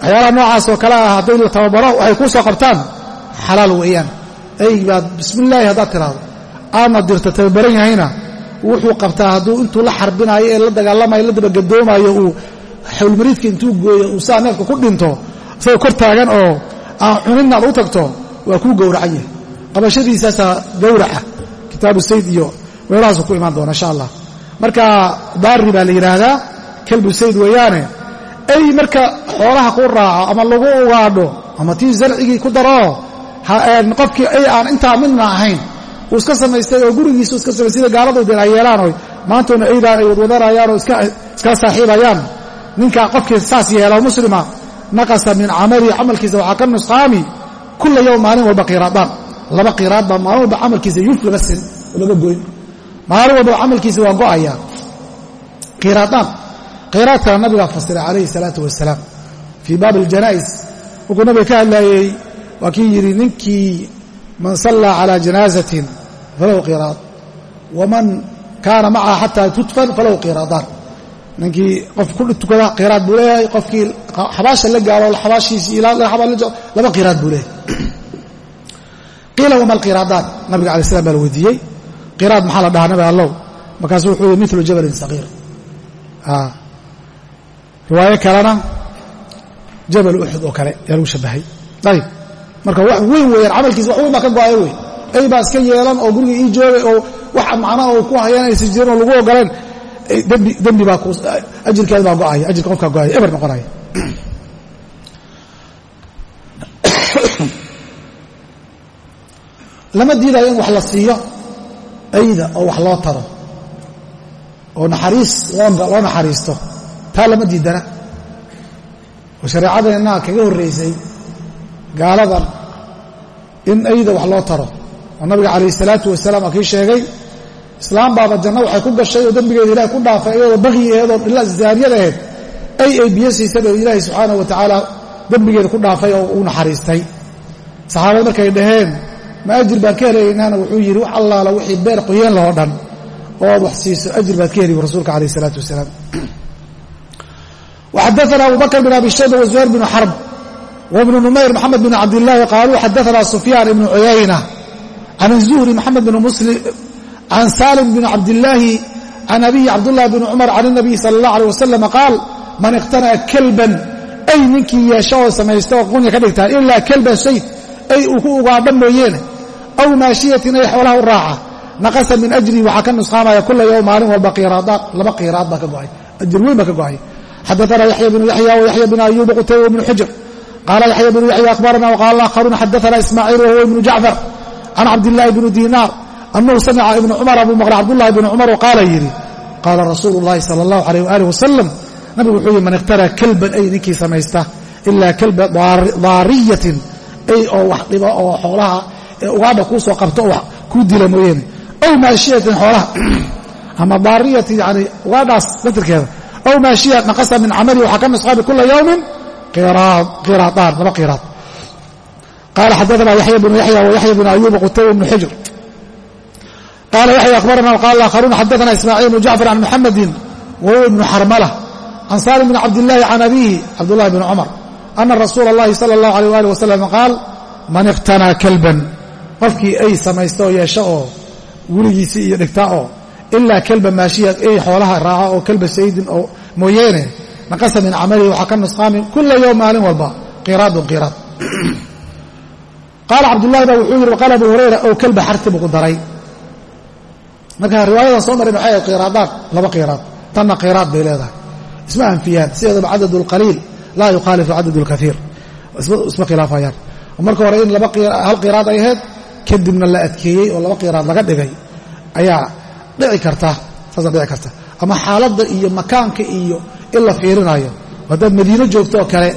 waxyaalaha noocaas oo kale ah hadday la tababaro waxay kuu soo qabtaan. Xalaal weeyaan. Ey baad bismi illaahi haddaad tiraahdo aadna dirta tababaran yahayna wuxuu qabtaa hadduu intuu la xarbinaayo ee la dagaalamayo la dabagadoomayo uu xawlmariidka intuu gooyo uu saa neefka ku dhinto isagoo kor taagan oo aan cuninna ad u tagto waa kuu gowracan yahay. Qabashadiisaasaa gowraca kitaabu sayd iyo weelahaasu ku imaan doona insha allah marka daari baa la yidhaahdaa kalbu sayd weeyaane ey marka xoolaha ku raaco ama lagu ugaadho ama tii zarcigii ku daroo qofkii ey aan intaa midna ahayn uu iska samaystay oo gurigiisu iska samay sida gaaladu deen ay yeelaan oo maantuna eydaan ay wadwadanayaan oo iskala saaxiibayaan. Ninka qofkii saas yeelo muslima naqasa min camalihi camalkiisa waxaa ka nusqaami kula yowm maalin walba qiraadaan laba qiraad baa maalin walba camalkiisa yuf laga sin laga goyn. Maalin walba camalkiisa waa go'aya. Qiraadaan qiraadkana nabigaa fasiray calayhi salaatu wasalaam fii baabi aljana'is markuu nabiga ka hadlaayey waa kii yidhi ninkii man sallaa calaa janaazatin falahu qiraad. Waman kaana macaha xataa tudfan falahu qiraadaan. Ninkii qof ku tukada qiraad buu leeyahay. Qofkii xabaasha la gaaro xabaashiisii laba qiraad buu leeyahay. Qiila wama alqiraadaan nabiga alay slam baa la weydiiyey. Qiraad maxaa la dhahaa? Nabi allow. Markaasu wuxuu yihi milu jabalin sagiir. Riwaayo kalena jabal uxud oo kale yaa lagu shabahay ayib marka wax weyn weeyaan camalkiisa wax weyn baa ka go'ayo wey ay baa iska yeelan oo guriga ii joogay oo wax macnaha oo ku hayaan aysan jirin oo lagu ogoleen dembi baa ajirkeeda baa go'aya ajirka qofkaa go'aya eber noqonaya lama diidayo in wax la siiyo ayda oo wax loo taro. Oo naxariis loo naxariisto. Taa lama diidana. Oo shareecadeenna kaga horraysay gaaladan in ayda wax loo taro. Oo nabiga calayhi salaatu wasalaam waa kii sheegay islaam baaba janno waxay ku gashay oo dembigeeda ilahay ku dhaafay iyadoo bakyi eedoo oo dhila zaaniyada ay ay biyo siisabee ilaahay subxaanahu wa tacaala dembigeeda ku dhaafay oo uu naxariistay. Saxaabada markay dhaheen ma ajir baan ka helaynaana wuxuu yidhi wax allaala wixii beer qoyeen lahoo dhan oo wax siiso ajir baad ka heli rasuulka calayh isalaatu wasalaam. Waxaddaana abubakr bin abi shayba wa zuhayr binu xarb وبن نmayr محamed بن cabdاللahi qaaluu xadثna سفyاn بن عuyaynة عن الزهري محamed بن mسلم عن sالم بن cabdاللahi عن أbيه cabdاللahi بن cمر عن النبي slى الله عليه وسلم qaal man اqتنأa kelبا ay ninkii yeesho oo samaysta oo qunya ka dhigtaan ilaa kelba shayd ay uu ku ugaadha mooyeene aw maashiyatin ay xoolaha u raaca naqasa min أjri waxaa ka nusqaamaya kula yوم maalin walba qiraadaad laba qiraad baa ka go'ay ajir weyn baa ka go'ay xadثna yaحyى بن yaحyى وyaحyى بن أyوب qtayba بن xujr qala yaxya bnu yaxya abarana wqala aakharuuna xadaana ismaaciil wahuwa ibnu jacfar can cabdillahi bni dinaar anahu samica ibnu cumar buu maqlay cabdulahi bni cumar qaala yidhi qaala rasuulu llahi sala allahu alayh waalih wasalam nabigu wuxuu yidhi man ikhtara kalban ay ninkii samaysta ilaa kalba daariyatin ay oo wax dhiba oo xoolaha ugaadha kuu soo qabto oo kuu dila mooyeene aw maashiyatin xoolaha ama daariyati yani ugaadhaas laftirkeeda aw maashiya naqasa min camali waxaa ka nisqabi kula yowmin qiraadaan laba qiraad qaala xadaana yaxya bnu yaxya wayaxya bnu ayuub qutayba bnu xujr qaala yaxya akhbarana qaala aakharuun xadaana ismaaciil bnu jacfar can muxamedin wa huwa ibnu xarmala can saalim bni cabdillahi can abiihi cabdullahi bni cumar ana rasuula allahi sala allahu aleyh waali wasalam qaal man iqhtanaa kalban. Qofkii ay samaysto oo yeesho oo weligiisii iyo dhigta oo ilaa kalba maashiya ay xoolaha raaca oo kalba sayidin oo naqasa min camalihi waxaa ka nusqaami kula yowm maalin walba qiraadun qiraad qaala cabdullahi baa wuxuu yidhi waqaala abu hurayra ow kelba xarti buu ku daray marka riwaayadan soo marin waxay ahayd qiraadaan laba qiraad tanna qiraad bay leedahay isma anfiyaan sideedaba cadad اlqaliil laa yukhaalifu cadad اlkaiir isma khilaafayaan marka hore in hal qiraad ay ahayd kadibna la adkeeyey oo laba qiraad laga dhigay ayaa dhici karta saasa dhici karta ama xaaladda iyo makaanka iyo in la fiirinayo. Haddaad madiino joogto oo kale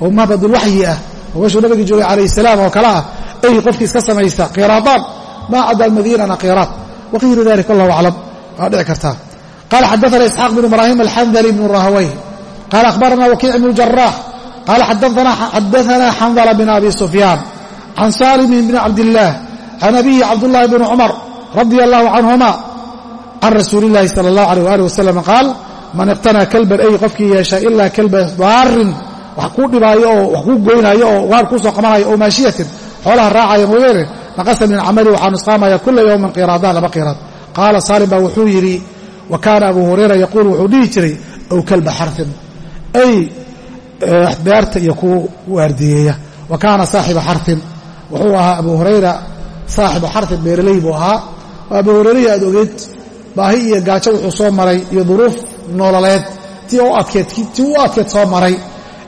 oo mahbadulwaxyi ah oo meeshuu nabigi joogay calayh salaam oo kale ah ey qofkii iska samaysta. Qiraadaan maa cadda almadiinana qiraad wakayru dalik wallahu aclam. Waa dhici kartaa qala xadaana isxaaq bn ibraahim alxandali bn rahawey qala akhbarana wakiic bn jaraax qala xadaana xandala bn abi sufyaan. Can salimin bn cabdillaah can abihi cabdullahi bn cumar radia allahu canhuma can rasuuli illaahi sala allahu aleyh waali wasalam qaal man iqtanaa kalban ay qofkii yeesha ilaa kalba daarin wax kuu dhibaayo oo wax kuu goynaayo oo waar kuu soo qabanaayo oo maashiyatin xoolaha raacaya mooyeene naqasa min camali waxaa nusqaamaya kula yowmin qiraadaan laba qiraad qaala saalim baa wuxuu yidhi wa kaana abu hurayra yaquul wuxuu dhihi jiray ow kalba xarfin. Ay beerta iyo kuwa waardiyeeya. Wa kaana saaxiba xarfin. Wuxuu ahaa abu hurayra saaxibu xarfin beeraley buu ahaa. Abu hurayrahii aad ogeed baahi iyo gaajo wuxuu soo maray iyo duruuf noololeed tii u adkeed soo maray.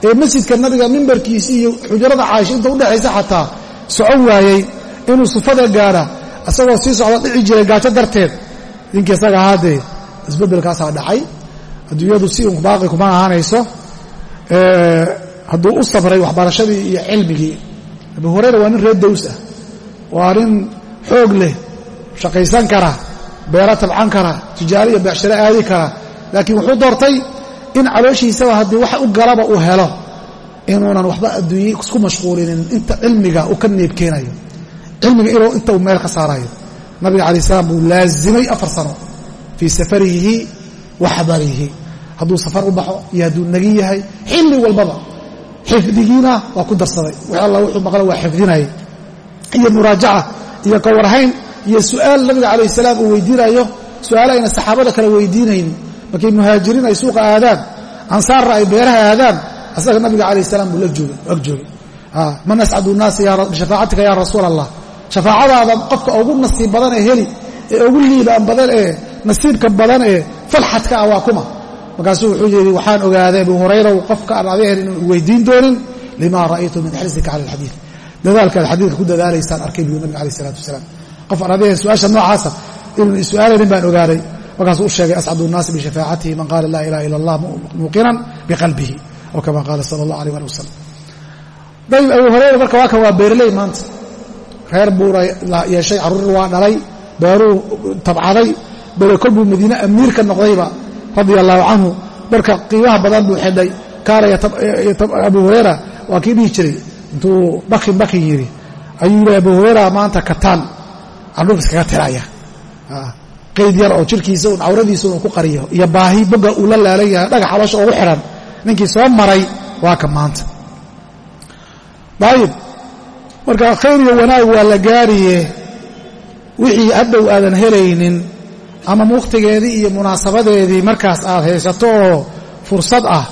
Ee masjidka nabiga mimbarkiisii iyo xujrada caaisha inta udhexaysa xataa socon waayey inuu sufada gaadha isagoo sii socda dhici jiray gaajo darteed. Ninkii isaga ahaadee isbeddelkaasaa dhacay. Adduunyadu si un baaqi kuma ahaanayso. Hadduu u sabray waxbarashadii iyo cilmigii. Abu hurayra waa nin reer daws ah. Waa nin xoog leh shaqaysan kara beero tabcan kara tijaaro iyo beecsharo aadi kara laakiin wuxuu doortay in calooshiisaba haddii wax u galaba uu helo inuunan waxba adduunye isku mashquulinin inta cilmiga uu ka neebkeenayo cilmiga inuu inta uu meel ka saarayo. Nabiga calayi salaam buu laazimay afar sano fii safarihi wa xabarihi. Hadduu safar u baxo iyo hadduu nagi yahay xilli walbaba xifdigiina waa ku darsaday. Wax alla wuxuu maqla waa xifdinayay. Iyo muraajaca iyo kawarhayn iyo su'aal nabiga calayh salaam uu weydiinayo su'aalo ayna saxaabada kale weydiinayn markay muhaajiriin ay suuqa aadaan ansaarra ay beeraha aadaan asaga nabiga calayh salaam buu la joogay man ascadu nnaasi bishafaacatika ya rasuula allah shafaacadaada qofka ugu nasiib badan ee heli ee ugu liibaan badan ee nasiibka badan ee falxadka ah waa kuma. Markaasuu wuxuu yidhi waxaan ogaaday abu hurayraw qofka aan adeer inuu weydiin doonin lima ra'aytu min xirsika cala alxadiid. Dadaalka aad xadiidka ku dadaalaysaan arkay buu nabiga alayh isalaatu wasalaam qof aan adeer su'aasha noocaasa inuu is-su'aalaynin baan ogaaday markaasuu u sheegay ascadu nnaasi bishafaacatihi man qaala laa ilaha ila allah muuqinan biqalbihi oo kama qaala sala allah alيh ali wasalam dayib abu hurayra marka waa kan waa beerley maanta reer buura yeeshay carruur waa dhalay beeruu tabcaday bere kol buu madiine amiir ka noqdayba radia allahu canhu marka qiimaha badan buu xidhay kaana abu hurayra waa kii dhihi jiray intuu bakin bakin yidhi ayuu yidhi abu hurayra maanta kataan carruur iskaga tiraya qayd yar oo jirkiisa un cawradiisa un ku qariyo iyo baahi boga uu la laalan yahay dhagax xaloosha ugu xidhan ninkii soo maray waa ka maanta. Dayib marka khayr iyo wanaag waa la gaariye wixii hadhow aadan helaynin ama wakhtigeedii iyo munaasabadeedii markaas aad haysato oo fursad ah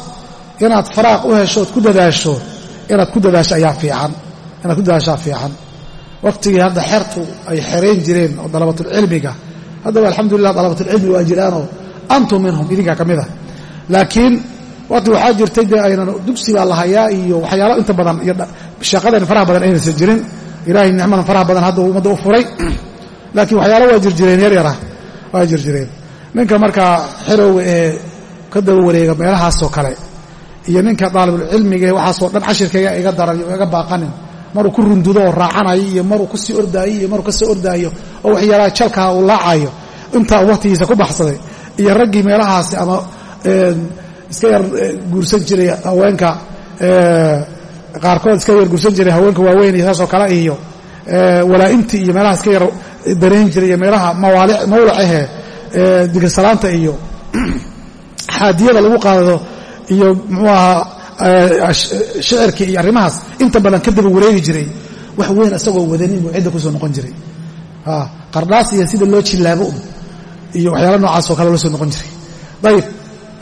inaad faraaq u hesho ood ku dadaasho inaad ku dadaasho ayaa fiican inaad ku dadaashaa fiican. Wakhtigii hadda xertu ay xerayn jireen oo dalabatulcilmiga haddaba alxamdulilah dalabatulcilmi waa jiraanoo antum minhum idinkaa ka mid ah. Laakiin waqti waxaa jirtay dee aynan dugsi baa la hayaa iyo waxyaalo inta badan iyo shaqadan faraha badan aynaysan jirin. Ilaahay nicmadan faraha badan hadda ummadda u furay. Laakiin waxyaalo waa jirjireen yaryara waa jirjireen. Ninka markaa xerowga ee ka daba wareega meelahaasoo kale iyo ninka daalibulcilmiga ee waxaasoo dhan cashirkayga iga daran iga baaqanin maruu ku rundudo oo raacanayo iyo maruu ku sii ordaayo iyo maruu ka soo ordaayo oo waxyaalaha jalkaa uu laacayo. Intaa wakhtigiisa ku baxsaday iyo raggii meelahaasi ama iska yar guursan jiray haweenka qaarkood iska yar guursan jiray haweenka waaweyn iyo saasoo kale iyo walaa-intii iyo meelaha iska yar darayn jiray iyo meelaha mawlacahe digasalaanta iyo xaadiyada lagu qaado iyo muxuu ahaa shicirkii iyo arrimahaas. Inta badan ka daba wareegi jiray. Wax weyn isagoo wadanin buu cidda ku soo noqon jiray qardhaas iyo sida loo jillaabo un iyo waxyaala noocaasoo kale loo soo noqon jiray. Ayib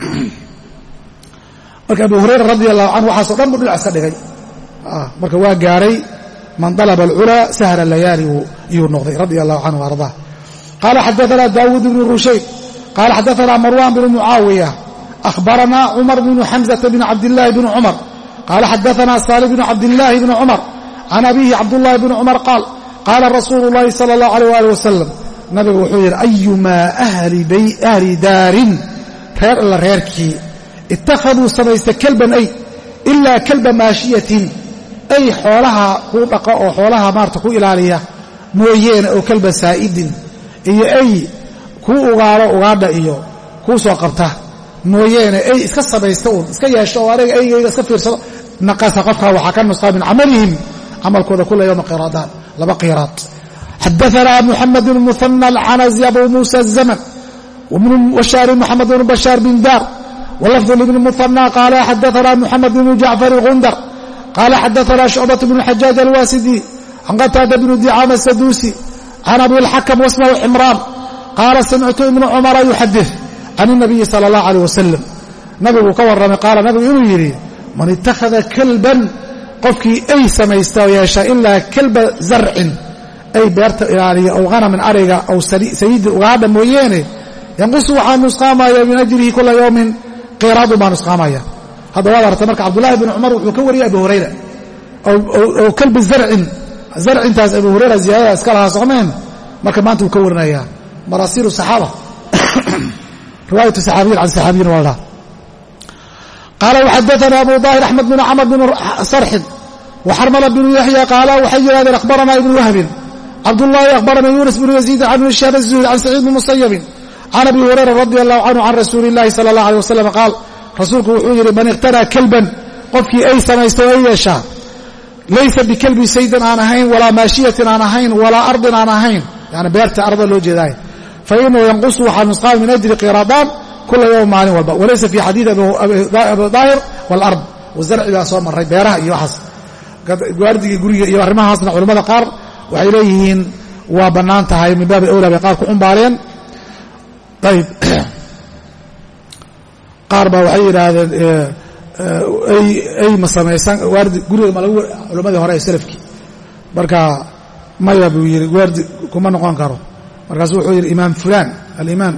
marka abu hurayra radi allahu canhu waxaaso dhan buu dhinac iska dhigay. Marka waa gaaray man dalaba alculaa sahra layaali iyuu noqday radi allahu canhu ardaa qaala xadaana daawuud bnu rushayd qaala xadaana marwan bnu mucaawiya ahbarana cumar bnu xamزata bn cabdillaahi bni cumar qaala xadaana saali bnu cabdillaahi bni cumar can abihi cabdullahi bni cumar qaal qaala rasuulu اllahi salى اllahu alيh ali wasalam nabigu wuxuu yidhi ayumaa ahli daarin reer alla reerkii ittakhaduu samaysta kelban ay ilaa kelba maashiyatin ay xoolaha kuu dhaqa oo xoolaha maarta ku ilaaliya mooyeene oo kelba saa'idin iyo ay kuu ugaalo ugaadha iyo kuu soo qabta mooyeene ay iska samaysta uun iska yeesho oo aniga aygayga iska fiirsado naqasa qofkaa waxaa ka nusqaa min camalihim camalkooda kula yowma qiraadaan laba qiraad xadaana muxamed bn muhana alcanazi abu muusa الzaman washaari moxamed bn bashaar bin daar wlafظ lbn muhanى qaala xadaana muxamed bn jacfar gundar qaala xadaana shucbaة bn xajaaj alwaasidi can qataada bn dicaama saduusi can abi اlxakm wasmahu ximraan qaala samictu ibna cumara yuxadih can الnabiyi salى اllah alيه wasalam nabiguu ka warramay qaala nabigu inuu yidhi man itakhada kalban qofkii ay samaysta oo yeesha ilaa kalba zarcin ay beerta ilaaliya ow hanamin ariga ow sayidin ugaadha mooyeene yanqusu waxaa nusqaamaya min ajrihi kula yowmin qiraadun baa nusqaamaya. Hadda waad aragtay marka cabdullaahi bn cumar wuxuu ka wariyay abu hurayra. Oo kalbi zarcin zarcintaas abu hurayra ziyaadada iska lahaa socmeen marka maanta wuu ka warinayaa. Maraasiilu saxaaba. Riwaayatu saxaabiyin can saxaabiyin waa ladhaha qaala waxadaana abu daahir axmed bn camr bn sarxin waxarmala bnu yaxya qaala waxay yidhahdeen akhbarana ibnu wahbin cabdullaahi akhbarana yunis bnu yaziid can ibn shaab azuhri can saciid bn musayabin can abi hurayra radi allahu canhu can rasuuli illahi sala allah alيh wasalam qaal rasuulku wuxuu yidhi man iqtanaa kelban qofkii ay samaysta oo ay yeeshaa laysa bikelbi saydan aan ahayn walaa maashiyatin aan ahayn walaa ardin aan ahayn yani beerta arda loo jeedaay fa inahu yanqusu waxaa nusqaami min ajri qiraadaan kula yowm maalin walba walaysa fi xadiidi abi daahir walard wazarci baa soo maray beeraha iyo waxaas gaardigii guriga iyo arrimahaasna culimmada qaar waxay leeyihiin waa bannaan tahay min baabi awlaa bay qaar ku xumbaaleen ayb qaar baa waxay yidhaahdeen ay ma samaysan waardi guriga ma lagu culammadii hore ee salafkii marka maya buu yidhi waardi kuma noqon karo markaasu wuxuu yidhi imaam fulaan alimaam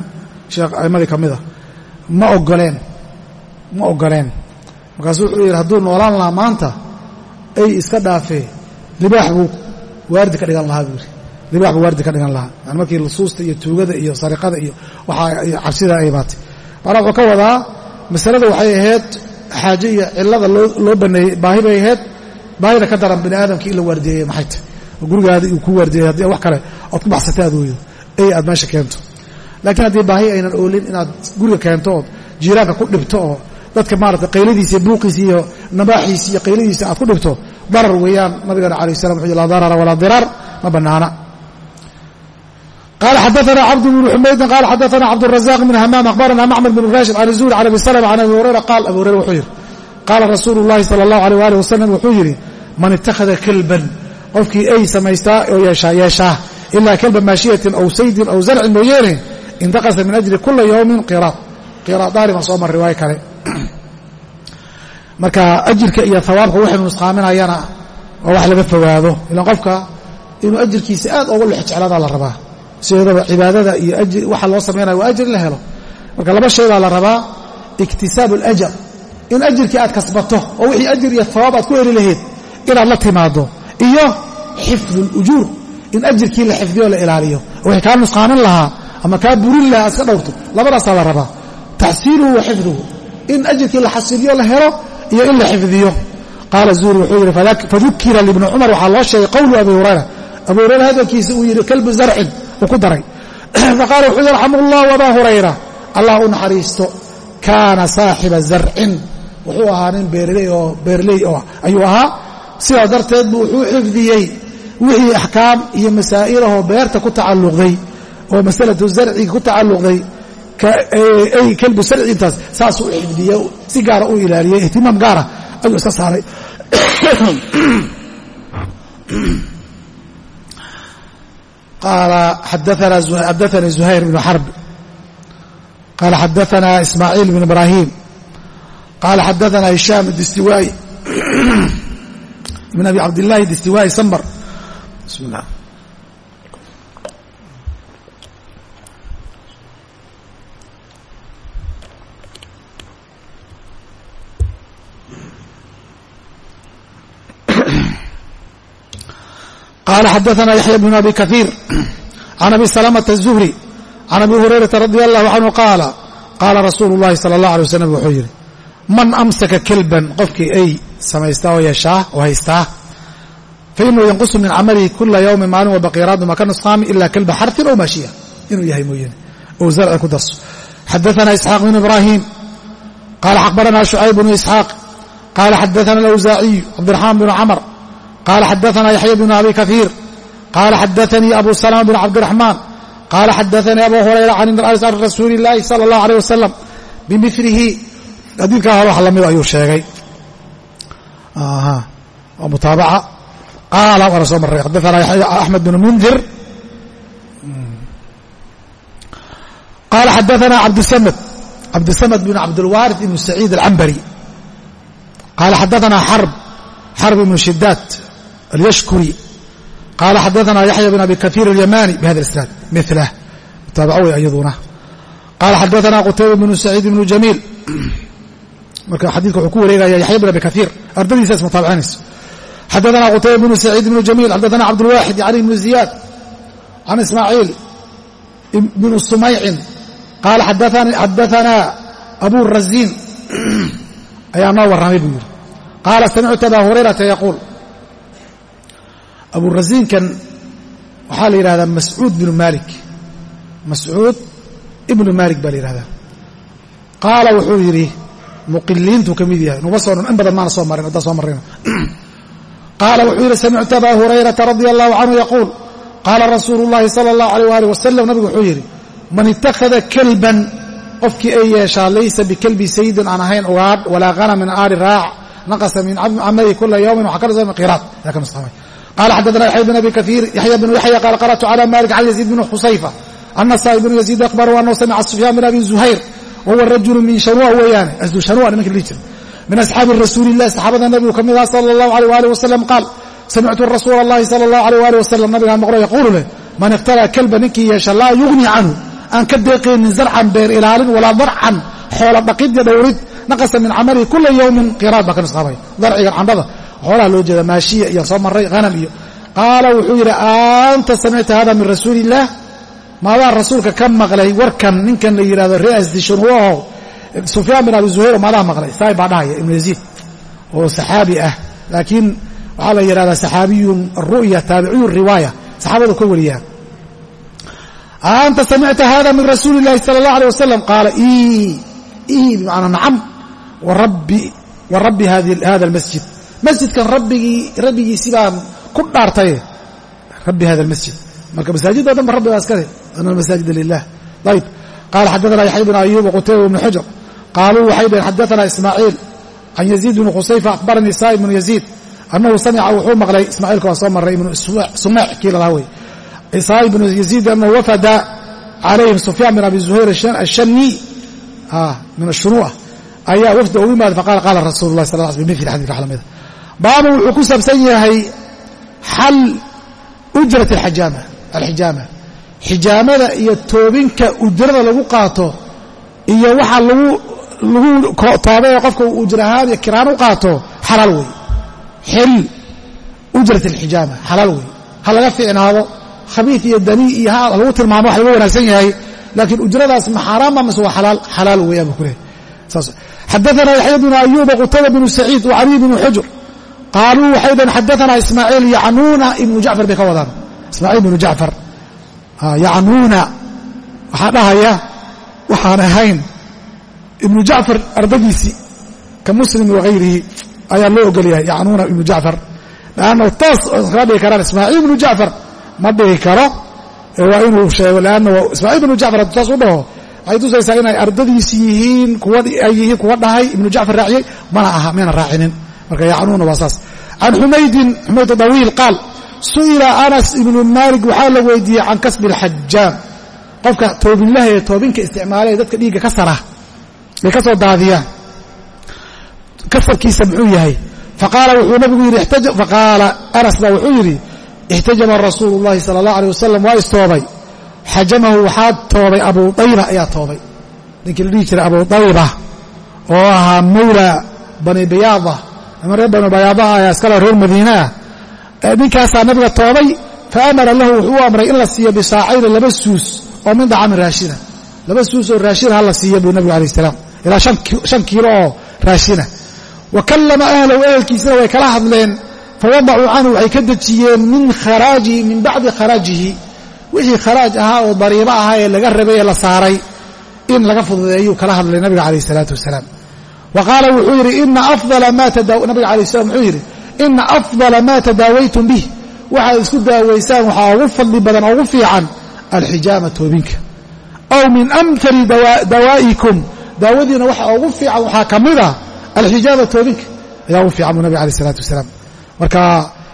sheekh a'imadii ka ma ogoleen ma ogoleen markaasuu wuxuu yidhi hadduu noolaan lahaa maanta ay iska dhaafee libaax buu waardi ka dhigan lahaa buu libaax buu waardi ka dhigan lahaa. Yani markii lusuusta iyo tuugada iyo sariqada iyo waxaa cabsida ay baatay. Maanaa wuxuu ka wadaa masalada waxay ahayd xaaje iyo cillada loo baneeyey baahi bay ahayd. Baahida ka daran bini aadamkii in la waardiyeeye maxay tahy oo gurigaada uu ku waardiyey haddii wax kale ood ku baxsatay aad weydo ey aad meesha keento laakiin haddii baahi aynan oolin inaad guriga keento ood jiiraanka ku dhibto oo dadka maarata qayladiisa buuqiisa iyo nabaaxiisa iyo qayladiisa aad ku dhibto darar weeyaan nabigeena ala slam wuu la darara walaa diraar ma banaana qala xadaana cabdu bnu xumaydin qala xadaana cabdurazaq bn hamaam ahbarana macmar bn rashid can zuhri can abi slm can abi hurera qaal abu hurera wuxuu yidhi qaala rasuulu llahi sala allahu aleyh waalih wasalam wuxuu yidhi man itakhada kelban qofkii ay samaystaa oo yeeshaa ilaa kelba maashiyatin aw saydin aw zarcin mooyeene intaqasa min ajri kula yowmin qiraad qiraadaani baan soo mar riwaayo kale marka ajirka iyo hawaabka waxaynu nusqaaminayana waa wax laga fogaado ilaan qofka inuu ajirkiisa aad oga lex jeclaadaa la rabaa sideedaba cibaadada iyo waxa loo samaynaya waa ajir in la helo marka laba shay baa la rabaa iktisaabu alajar in ajirkii aad kasbato oo wixii ajir iyo hawaab aad ku heli lahayd inaad la timaado iyo xifdu اlujuur in ajirkii la xifdiyo la ilaaliyo wixii kaa ama kaa burin lahaa aad iska dhowrto. Labadaasaa la rabaa. Taxsiiluhu wa xifduhu. In ajirkii la xasiliyo la helo iyo in la xifdiyo. Qaala zuhri wuxuu yidhi fadukira libni cumar. Waxaa loo sheegay qowlu abi hurayra. Abu hurayra hadalkiisa uu yidhi kalbu zarcin uu ku daray. Faqaala wuxuu yarxamu llahu abaa hurayra. Allah u naxariisto. Kaana saaxiba zarcin. Wuxuu ahaa nin beerley oo beerley oo ayuu ahaa. Sidaa darteed buu wuxuu xifdiyey wixii axkaam iyo masaa'ilahoo beerta ku tacalluqday oo masalatu zarciga ku tacalluqday ay kelbu sarci intaas saasuu xifdiye si gaara u ilaaliyey ihtimaam gaara ayuu iska saaray. Qaala xadaanii zuhayr bnu xarb qaala xadaana ismaaciil bn ibraahim. Qaala xadaana hishaam distiwaayi min abi cabdillaahi distiwaayi sambar. Bismi llah qala xadaana yaxya bn abi kaiir can abi salamata الzuhri can abi hurayrata radi allahu canhu qaala qaala rasuulu اllahi salى اllah alay waslm wuxuu yidhi man amsaka kelban qofkii ay samaystaa oo yeeshaa oo haystaa fainahu yanqusu min camalihi kula yowmin maalin walba qiraadu ma ka nusqaami ila kelba xarfin ow maashiya inuu yahay mooyaane ou zarci ku darso xadaana isxaaq bn ibrahim qala akhbarana shucayb bnu isxaaq qala xadaana alawsaaciyu cabdiraxmaan bn camr qala xadaana yaxya bnu abi kaiir qala xadaanii abu salama bn cabdiraxmaan qala xadaanii abu hurayra can rasuuli illaahi sala allahu aleyh wasalam bimilihi xadiidkaa hore wax la mid ayuu sheegay waa mutaabaca qaala waana soo marray xadaanaa axmed bnu mundir qala xadaana cabdusamad cabdusamad bn cabdilwaarid ibnu saciid alcambari qala xadaana xarb xarb ibnu shidaad alyashkuri qala xadaana yaxya bn abi kaiir اlyamani bhada isnaad milah mutaabaco wey iyaduna qala xadaana qutayba bnu saciid bnu jamiil marka xadidka wuxuu ku wareegaya yaxya bn abi kaiir ardadiisa ismutaabicinayso xadaana qutayba bnu saciid bnu jamiil xadaana cabdulwaxid yani ibnu ziyaad can ismaaciil bnu sumaycin qaala xadaana abu raziin ayaa noo warramay buu yidhi qaala samictu aba hurayrata yaquul aburasiinkan waxaa la yidhahdaa mascuud bnu malik mascuud ibnu malik baa la yidhahdaa. Qaala wuxuu yidhi muqiliintu ka mid yahay. Nuba soo in badan maana soo marin haddaan soo marrayno qaala wuxuu yidhi samictu abaa hurayrata radia allahu canhu yaquul. Qaala rasuulu llahi sala allahu alayh waalih wasalam nabigu wuxuu yidhi man ittakhada kelban qofkii ay yeeshaa laysa bikelbi sayidin aan ahayn ugaadh walaa hanamin aari raac naqasa min camalihi kula yowmin waxaa ka dhasoo qiraad yaa ka mustaqamay qala xadana yaxya bn abi kaiir yaxya bnu yaxya qaala qara'tu cala malik can yaziid bn khusayfa ana saa'ib bnu yaziid akbaru annahu samica sufyaan bn abi zuhayr wahuwa rajulu min shanua weeyaane shanua nimanka dhihi jira min asxaabi rasuulilah saxaabada nabigu ka mid ah sala allahu aleyh waalih wasalam qaal samictu rasuula allahi sala allahu aleyh waalih wasalam nabigaan maqlo yaquulu leh man ikhtalaa kelba ninkii yeesha laa yugni canhu aan ka deeqaynin zarcan beer ilaalin walaa darcan xoola dhaqid iyo dhowrid naqasa min camalihi kula yowmin qiraad baa ka nusqaamay darcigan candhada boqolaa loo jeeda maashiya iyaan soo maray hanam iyo. Qaala wuxuu yidhi anta samicta hada min rasuuli maadaa rasuulka ka maqlay warkan ninkan la yidhahdo reas dishonuaho sufyaan bin abi zuhayr oo maadaa maqlay. Saib baa dhahaya ibnu yaziid oo saxaabi ah. Laakiin waxaa la yidhahdaa saxaabiyun ru'ya taabiciyu riwaaya saxaabadu ka wariyaa anta samicta hada min rasuuli illahi sala allah aleh wasalam qaala i i bimacnaa nacam warabbi hada almasjid masjidkan rabbigii rabbigiisi baan ku dhaartaye rabbi hada almasjid marka masaajid oo dhan ba rabbigaa iskale ana almasaajida lilah ayb qaala xaddaana yaxya bn ayub qutayba bn xujar qaaluu waxay dhaheen xaddaana ismaaciil can yaziid bni qusayfa akhbaranii saa'ib bnu yaziid annahu samica wuxuu maqlay ismaaciilka waa soo marray ibnu sumeex kii lalahaa wey. Saa'ib bnu yaziid annahu wafada calayhim sufyaan bin abi zuhayr ashani ah, min ashunuuah ayaa wafda u yimaada faqala qaala rasuulu lahi sal l sl bimithli xadiidka xalamida baabu wuxuu ku saabsan yahay xal ujrat alxijaama xijaamada iyo toobinka ujrada lagu qaato iyo waxa lagu toobay qofka ujr ahaan iyo kiraan u qaato xalaal wey xil ujrat alxijaama xalaal wey ha laga fiicnaado khabiif iyo danii iyo ha lagu tilmaamo wax laga wanaagsan yahay laakiin ujradaas ma xaaraama mise waa xalaal xalaal weeyaan buu ku lehay saas. Xadaثana yaxya bnu ayuba qutayba bnu saciid wacaliy bnu xujur qaaluu waxay dhaheen xadaثana ismaaciil yacnuuna ibnu jacfar bay ka wadaan ismaaciil ibnu jacfar yacnuuna waxaa dhahaya waxaan ahayn ibnu jacfar ardadiisii ka muslim wagayrihi ayaa loo ogolyahay yacnuuna ibnu jacfar lannahu taas kama dhigi karaan ismaaciil ibnu jacfar ma dhigi karo waa inuu sheego lanna ismaaciil ibnu jacfar hadduu taas u dhaho waxay tusaysaa inay ardadiisi yihiin kuwa ay yihiin kuwa dhahay ibnu jacfar raaciyey mana aha mayna raacinin marka yacnuuna waa saas. Can xumaydin xumayd dawiil qaal su'ila anas ibnu maalik waxaa la weydiiyey can kasbi alxajaam qofka toobinlaha ee toobinka isticmaalay dadka dhiigga ka sara ay ka soo daadiyaan kasabkiisa muxuu yahay? Faqaala wuxuu nabigu yidhi faqaala anas wuxuu yidhi ixtajama rasuulu llahi sala allah aleh wasalam waa istoobay. Xajamahu waxaa toobay abu dayba ayaa toobay. Ninkii la dhihi jiray abu dayba oo ahaa mawla bani bayaada ama reer bani bayaada ayaa iskale reer madiinaah ninkaasaa nabiga toobay fa amara lahu wuxuu u amray in la siiyo bisaacayna laba suus oo min dacamin raashina laba suus oo raashina ha la siiya buu nabigu alayh salaam. Ilaa shan kiilo oo raashina wa kallama ahlahu ehelkiisana way kala hadleen fawadacuu canhu waxay ka dejiyeen min kharaajihi min bacdi kharaajihi. Wixii kharaaj ahaa oo dariibo ahaa ee laga rabay ee la saaray in laga fududeeyuu kala hadlay nabiga calayh isalaatu wasalaam wa qaala wuxuu yidhi ina afdala ma nabiga alayh salam wuxuu yidhi ina afdala ma tadaawaytum bih waxaad isku daawaysaan waxaa ugu fadli badan oo ugu fiican alxijaama toobinka aw min amtali dawaa'ikum daawadiina waxa ugu fiican waxaa ka mid ah alxijaama toobinka ayaa ugu fiican buu nabig alayh isalaatu wasalaam marka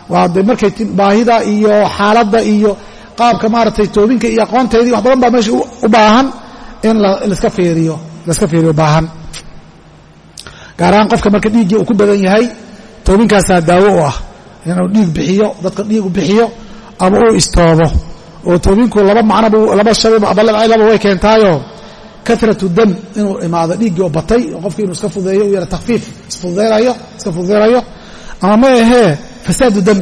waa de markay baahida iyo xaaladda iyo qaabka maaragtay toobinka iyo aqoonteedii wax badan baa meesha u baahan in laska fiiriyo baahan gaar ahaan qofka marka dhiiggii uu ku badan yahay toobinkaasaa daawo u ah. Inuu dhiig bixiyo dadka dhiig u bixiyo ama uu istoobo. Oo toobinku laba macnobu laba shaylaba way keentaayo. Karatu dam inuu imaado dhiiggii oo batay oo qofki inuu iska fudeeyo u yara takfiif isfududeynayo iska fududeynayo ama ma ahee fasaadu dam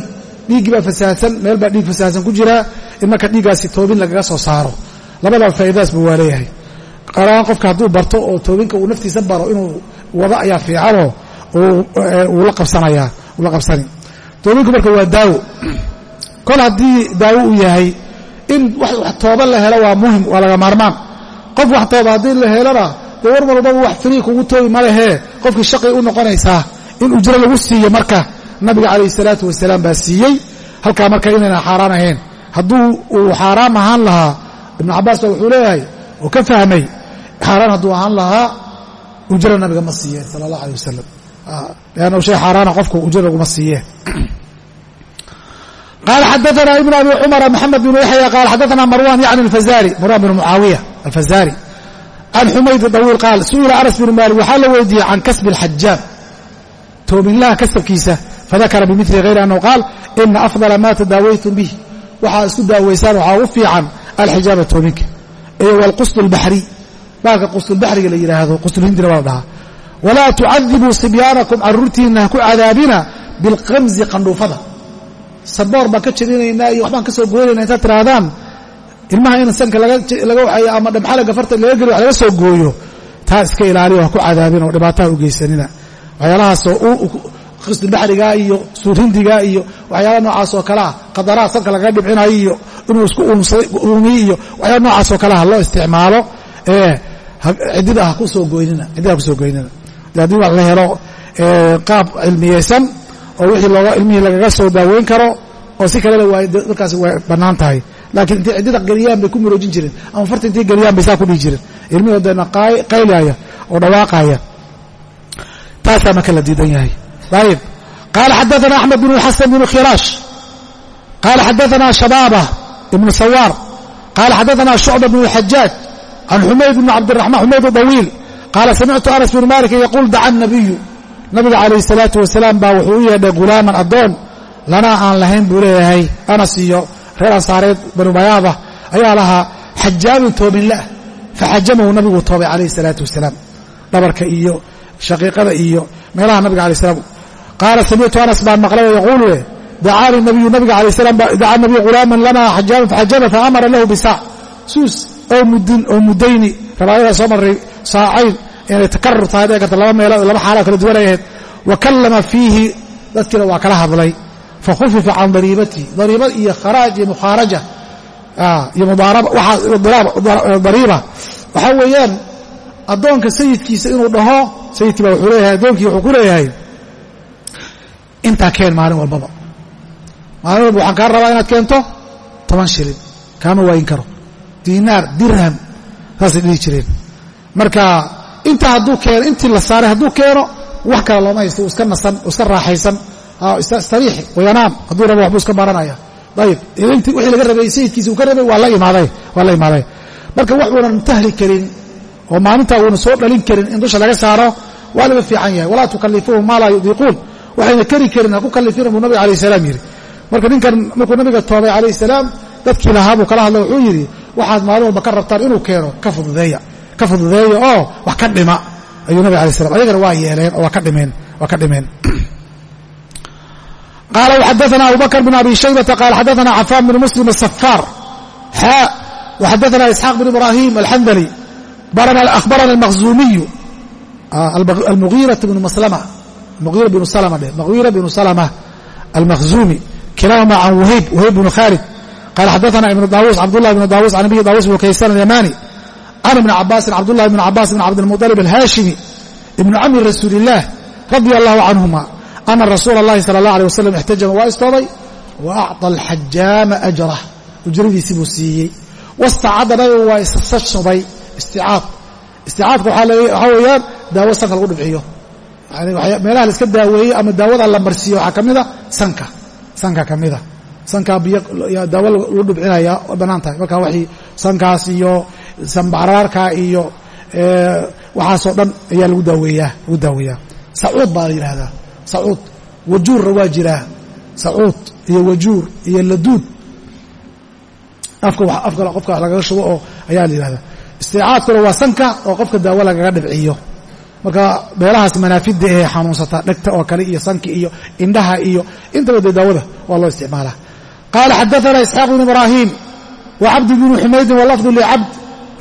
dhiiggii baa fasaadsan meel baa dhiig fasaadsan ku jiraa in marka dhiiggaasi toobin lagaga soo saaro. Labadaba faa'iidadaas buu waa leeyahay. Qaraan qofka hadduu barto oo toobinka uu naftiisa baro inuu wado ayaa fiicanoo uu la qabsanayaa uu qabsani. Toobinku marka waa daawo. Kol haddii daawo uu yahay in wax tooba la helo waa muhiim waa laga maarmaan. Qof wax tooba haddii la helona dee war walbaba wax firii kugu toobi ma lehee qofkii shaqay u noqonaysaa in ujro lagu siiyo marka nabiga calayhi salaatu wasalaam baa siiyey. Halkaa marka inayna xaaraan ahayn. Hadduu uu xaaraam ahaan lahaa ibnu cabbaas baa wuxuu leeyahay oo ka fahmay xaaraan hadduu ahaan lahaa unjaro nabiga ma siiyeen sala allah aleh wasalam ah, lannahu shay xaaraana qofku unjaro uguma siiyeen. Qala xadaana ibn abi cumara maxamed binu yaxya qaala xadaana marwan yani alfazari marwan binu mucaawiya alfazari. Can xumayd dawiil qaal su'ila anas binu maalik waxaa la weydiiyey can kasbi alxajaam toominlaha kasabkiisa fadakara bimili hayri annahu qaal ina afdala ma tadaawaytum bih waxaa isku daawaysaan waxaa ugu fiican alxijaaba toominka iyo walqusd lbaxriy baalka qusdulbaxriga la yidhaahdo qusdulhindina waa la dhahaa. Walaa tucadibuu sibyaanakum caruurtiinna ha ku cadaabina bilqamzi qandhuufada. Saboor baan ka jabinaynaa iyo waxbaan ka soo intaad tihaahdaan ilmaha in sanka laga waxayo ama dhamxala gafarta laga geliyo wax laga soo gooyo taa iska ilaaliyo ha ku cadaabin oo dhibaataha u geysanina. Waxyaalahaasoo qisdulbaxriga iyo suurhindiga iyo waxyaala noocaas oo kalea qadaraha sanka lagaga dhibcinayo iyo inuu isku uumiy iyo waxyaala noocaas oo kalea ha loo isticmaalo. Ee ciddida ha ku soo goynina ciddida ha ku soo goynina. Haddii wax la helo qaab cilmiyeysan oo wixii looga ilmihii lagaga soo daaweyn karo oo si kalena waa markaas way bannaan tahay. Laakiin intay ciddida geliyaan bay ku muroojin jireen ama farta intay geliyaan bay saa ku dhihi jireen ilmihii deena qaylaya oo dhawaaqaya. Taasaa marka la diidan yahay. Ayib qaala xadaana axmed bn xasan bn khiraash. Qaala xadaana shabaaba ibnu sawaar. Qaala xadaana shucba bn xajaaj can xumayd bn cabdiraxmaan xumayd dawiil qaala samictu anas bn malik yaquul daca nabiyu nabiga calayh salaatu wasalaam baa wuxuu u yeedhay ghulaaman addoon lanaa aan lahayn buu leeyahay anas iyo reer ansaareed banu bayaada ayaa lahaa xajaabun toobinlah faxajamahu nabigu toobay calayh salaatu wasalaam dhabarka iyo shaqiiqada iyo meelaha nabiga alay slam qaala samictu anas baan maqlay yaquulu leh dacaanii nabiyu nabiga alay slam dacaa nabiyu ghulaaman lanaa xajaaban faxajama faamara lahu bisaac oo mudayni riwaayada soo marray saacayn inay takarur tahay dhee karta laba meelood laba xaaloo kala duwan ay ahayd. Wa kallama fiihi dadkiina waa kala hadlay. Fakhufifa can dariibatihi dariiba iyo kharaaj iyo mukhaaraja iyo dariiba. Waxaa weeyaan addoonka sayidkiisa inuu dhaho sayidkii baa wuxuu leeyahay addoonkii wuxuu ku leeyahay intaa keen maalin walbaba. Maalin walba waxaan kaa rabaa inaad keento toban shilin kaama waayin karo diinaar dirham saasay dhihi jireen. Marka intaa hadduu keeno intii la saaray hadduu keeno wax kale looma haysto uu iska nasan uu iska raaxaysan. Istariixi wayanaam hadduu rabo waxbuu iska baranaya ayib intii wixii laga rabay sayidkiisa uu ka rabay waa la imaaday waa la imaaday. Marka wax tahli karin oo maalintaa uuna soo dhalin karin in dusha laga saaro waa laga fiican yahay. Walaa tukalifuuhum maa laa yudiiquun. Waxayna keri karin ha ku kalifina buu nabiga alayh salaam yidhi. Marka ninkan markuu nabiga toobay calayh salaam dadkii lahaa buu kala hadla wuxuu yidhi waxaad maalin walba ka rabtaan inuu keeno ka fududeeya ka fududeeya oo wax ka dhima ayuu nabig alay slam ayagana waa yeeleen oo waa ka dhimeen waa ka dhimeen. Qaala xadaana abu bn abi shaybata qaala xadaana cafaan bn muslim asafaar xaa waxadaana isxaaq bn ibrahim alxandali akhbarana almakhzuumiyu almugiira bnu maslama mugiira bnu salama dheh mugiira bnu salama almakhzuumi kilaahuma can wahayb wahayb bnu khaalid qala xadaana ibnu daawuus cabdullahi bnu daawuus can abiyi daawuus bnu kaysan alyamani can ibni cabaasin cabdullahi bn cabaas bn cabdilmuطalib alhaashimi ibnu camri rasuuli illaah radia allahu canhuma ana rasuula اllahi sala اllah alيه wasalam ixtajama waa istoobay wa acطa alxajaama ajrah ujradiisii buu siiyey wastacada nabigu waa isa shubay isticaad isticaadka waxaa weeyaan daawo sanka lagu dhibciyo meelaha la iska daaweeyey ama daawada la marsiiyo waxaa ka mida sanka sanka ka mida sankaa biyo daawo lagu dhibcinaya way bannaan tahay. Marka waxii sankaas iyo sanbacraarka iyo waxaasoo dhan ayaa lagu daaweeyaa lagu daaweeyaa. Sacuud baa la yidhaahdaa. Sacuud. Wajuurna waa jiraa. Sacuud iyo wajuur iyo laduud. Afka afka qofka wax lagaga shubo oo ayaa la yidhahdaa isticaadkuna waa sanka oo qofka daawo lagaga dhibciyo. Marka meelahaas manaafida ee xanuunsata dhegta oo kale iyo sanki iyo indhaha iyo intaba dee daawada waa loo isticmaalaa qaala xadaana isxaaq bn ibraahiim wacabdi bnu xumaydin walafdu licabd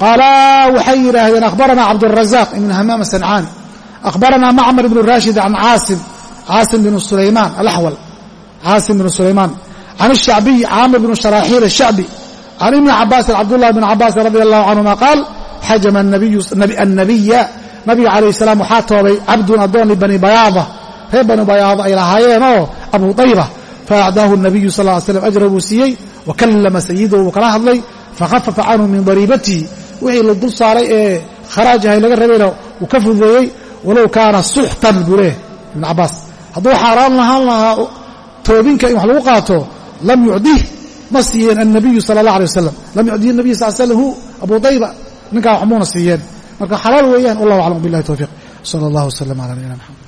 qaalaa waxay yidhaahdeen akhbaranaa cabdurazaq ibn hamaam asancaan akhbaranaa macmar ibnu raashid can caasim caasim bn sulaymaan alaxwal caasim bn sulaymaan can shacbiy caamir bn sharaaxiil ashacbi can ibni cabaasin cabdulahi bn cabaasin radi allahu canhuma qaal xajama annabiya nabiga calayh salaam waxaa toobay cabdun addoon libani bayaada reer bani bayaada ay lahaayeenoo abu dayba faacdaahu nabiyu sal ly slam ajra buu siiyey wa kallama sayidahu wuu kala hadlay fakhafafa canhu min dariibatihi wixii la dul saaray ee kharaajahay laga rabayna wuu ka fududeeyey walow kaana suxtan buu leeh ibn cabaas hadduu xaaraan lahaan lahaa toobinka in wax lagu qaato lam yucdih ma siiyeen annabiyu sala allah alay wasalam lam yucdihi nabiy sal slam hu abu dayba ninkaa waxmuuna siiyeen marka xalaal weeyaan wallahu aclam billahi towfiiq sala allah wasalam ala nabiyina maxamed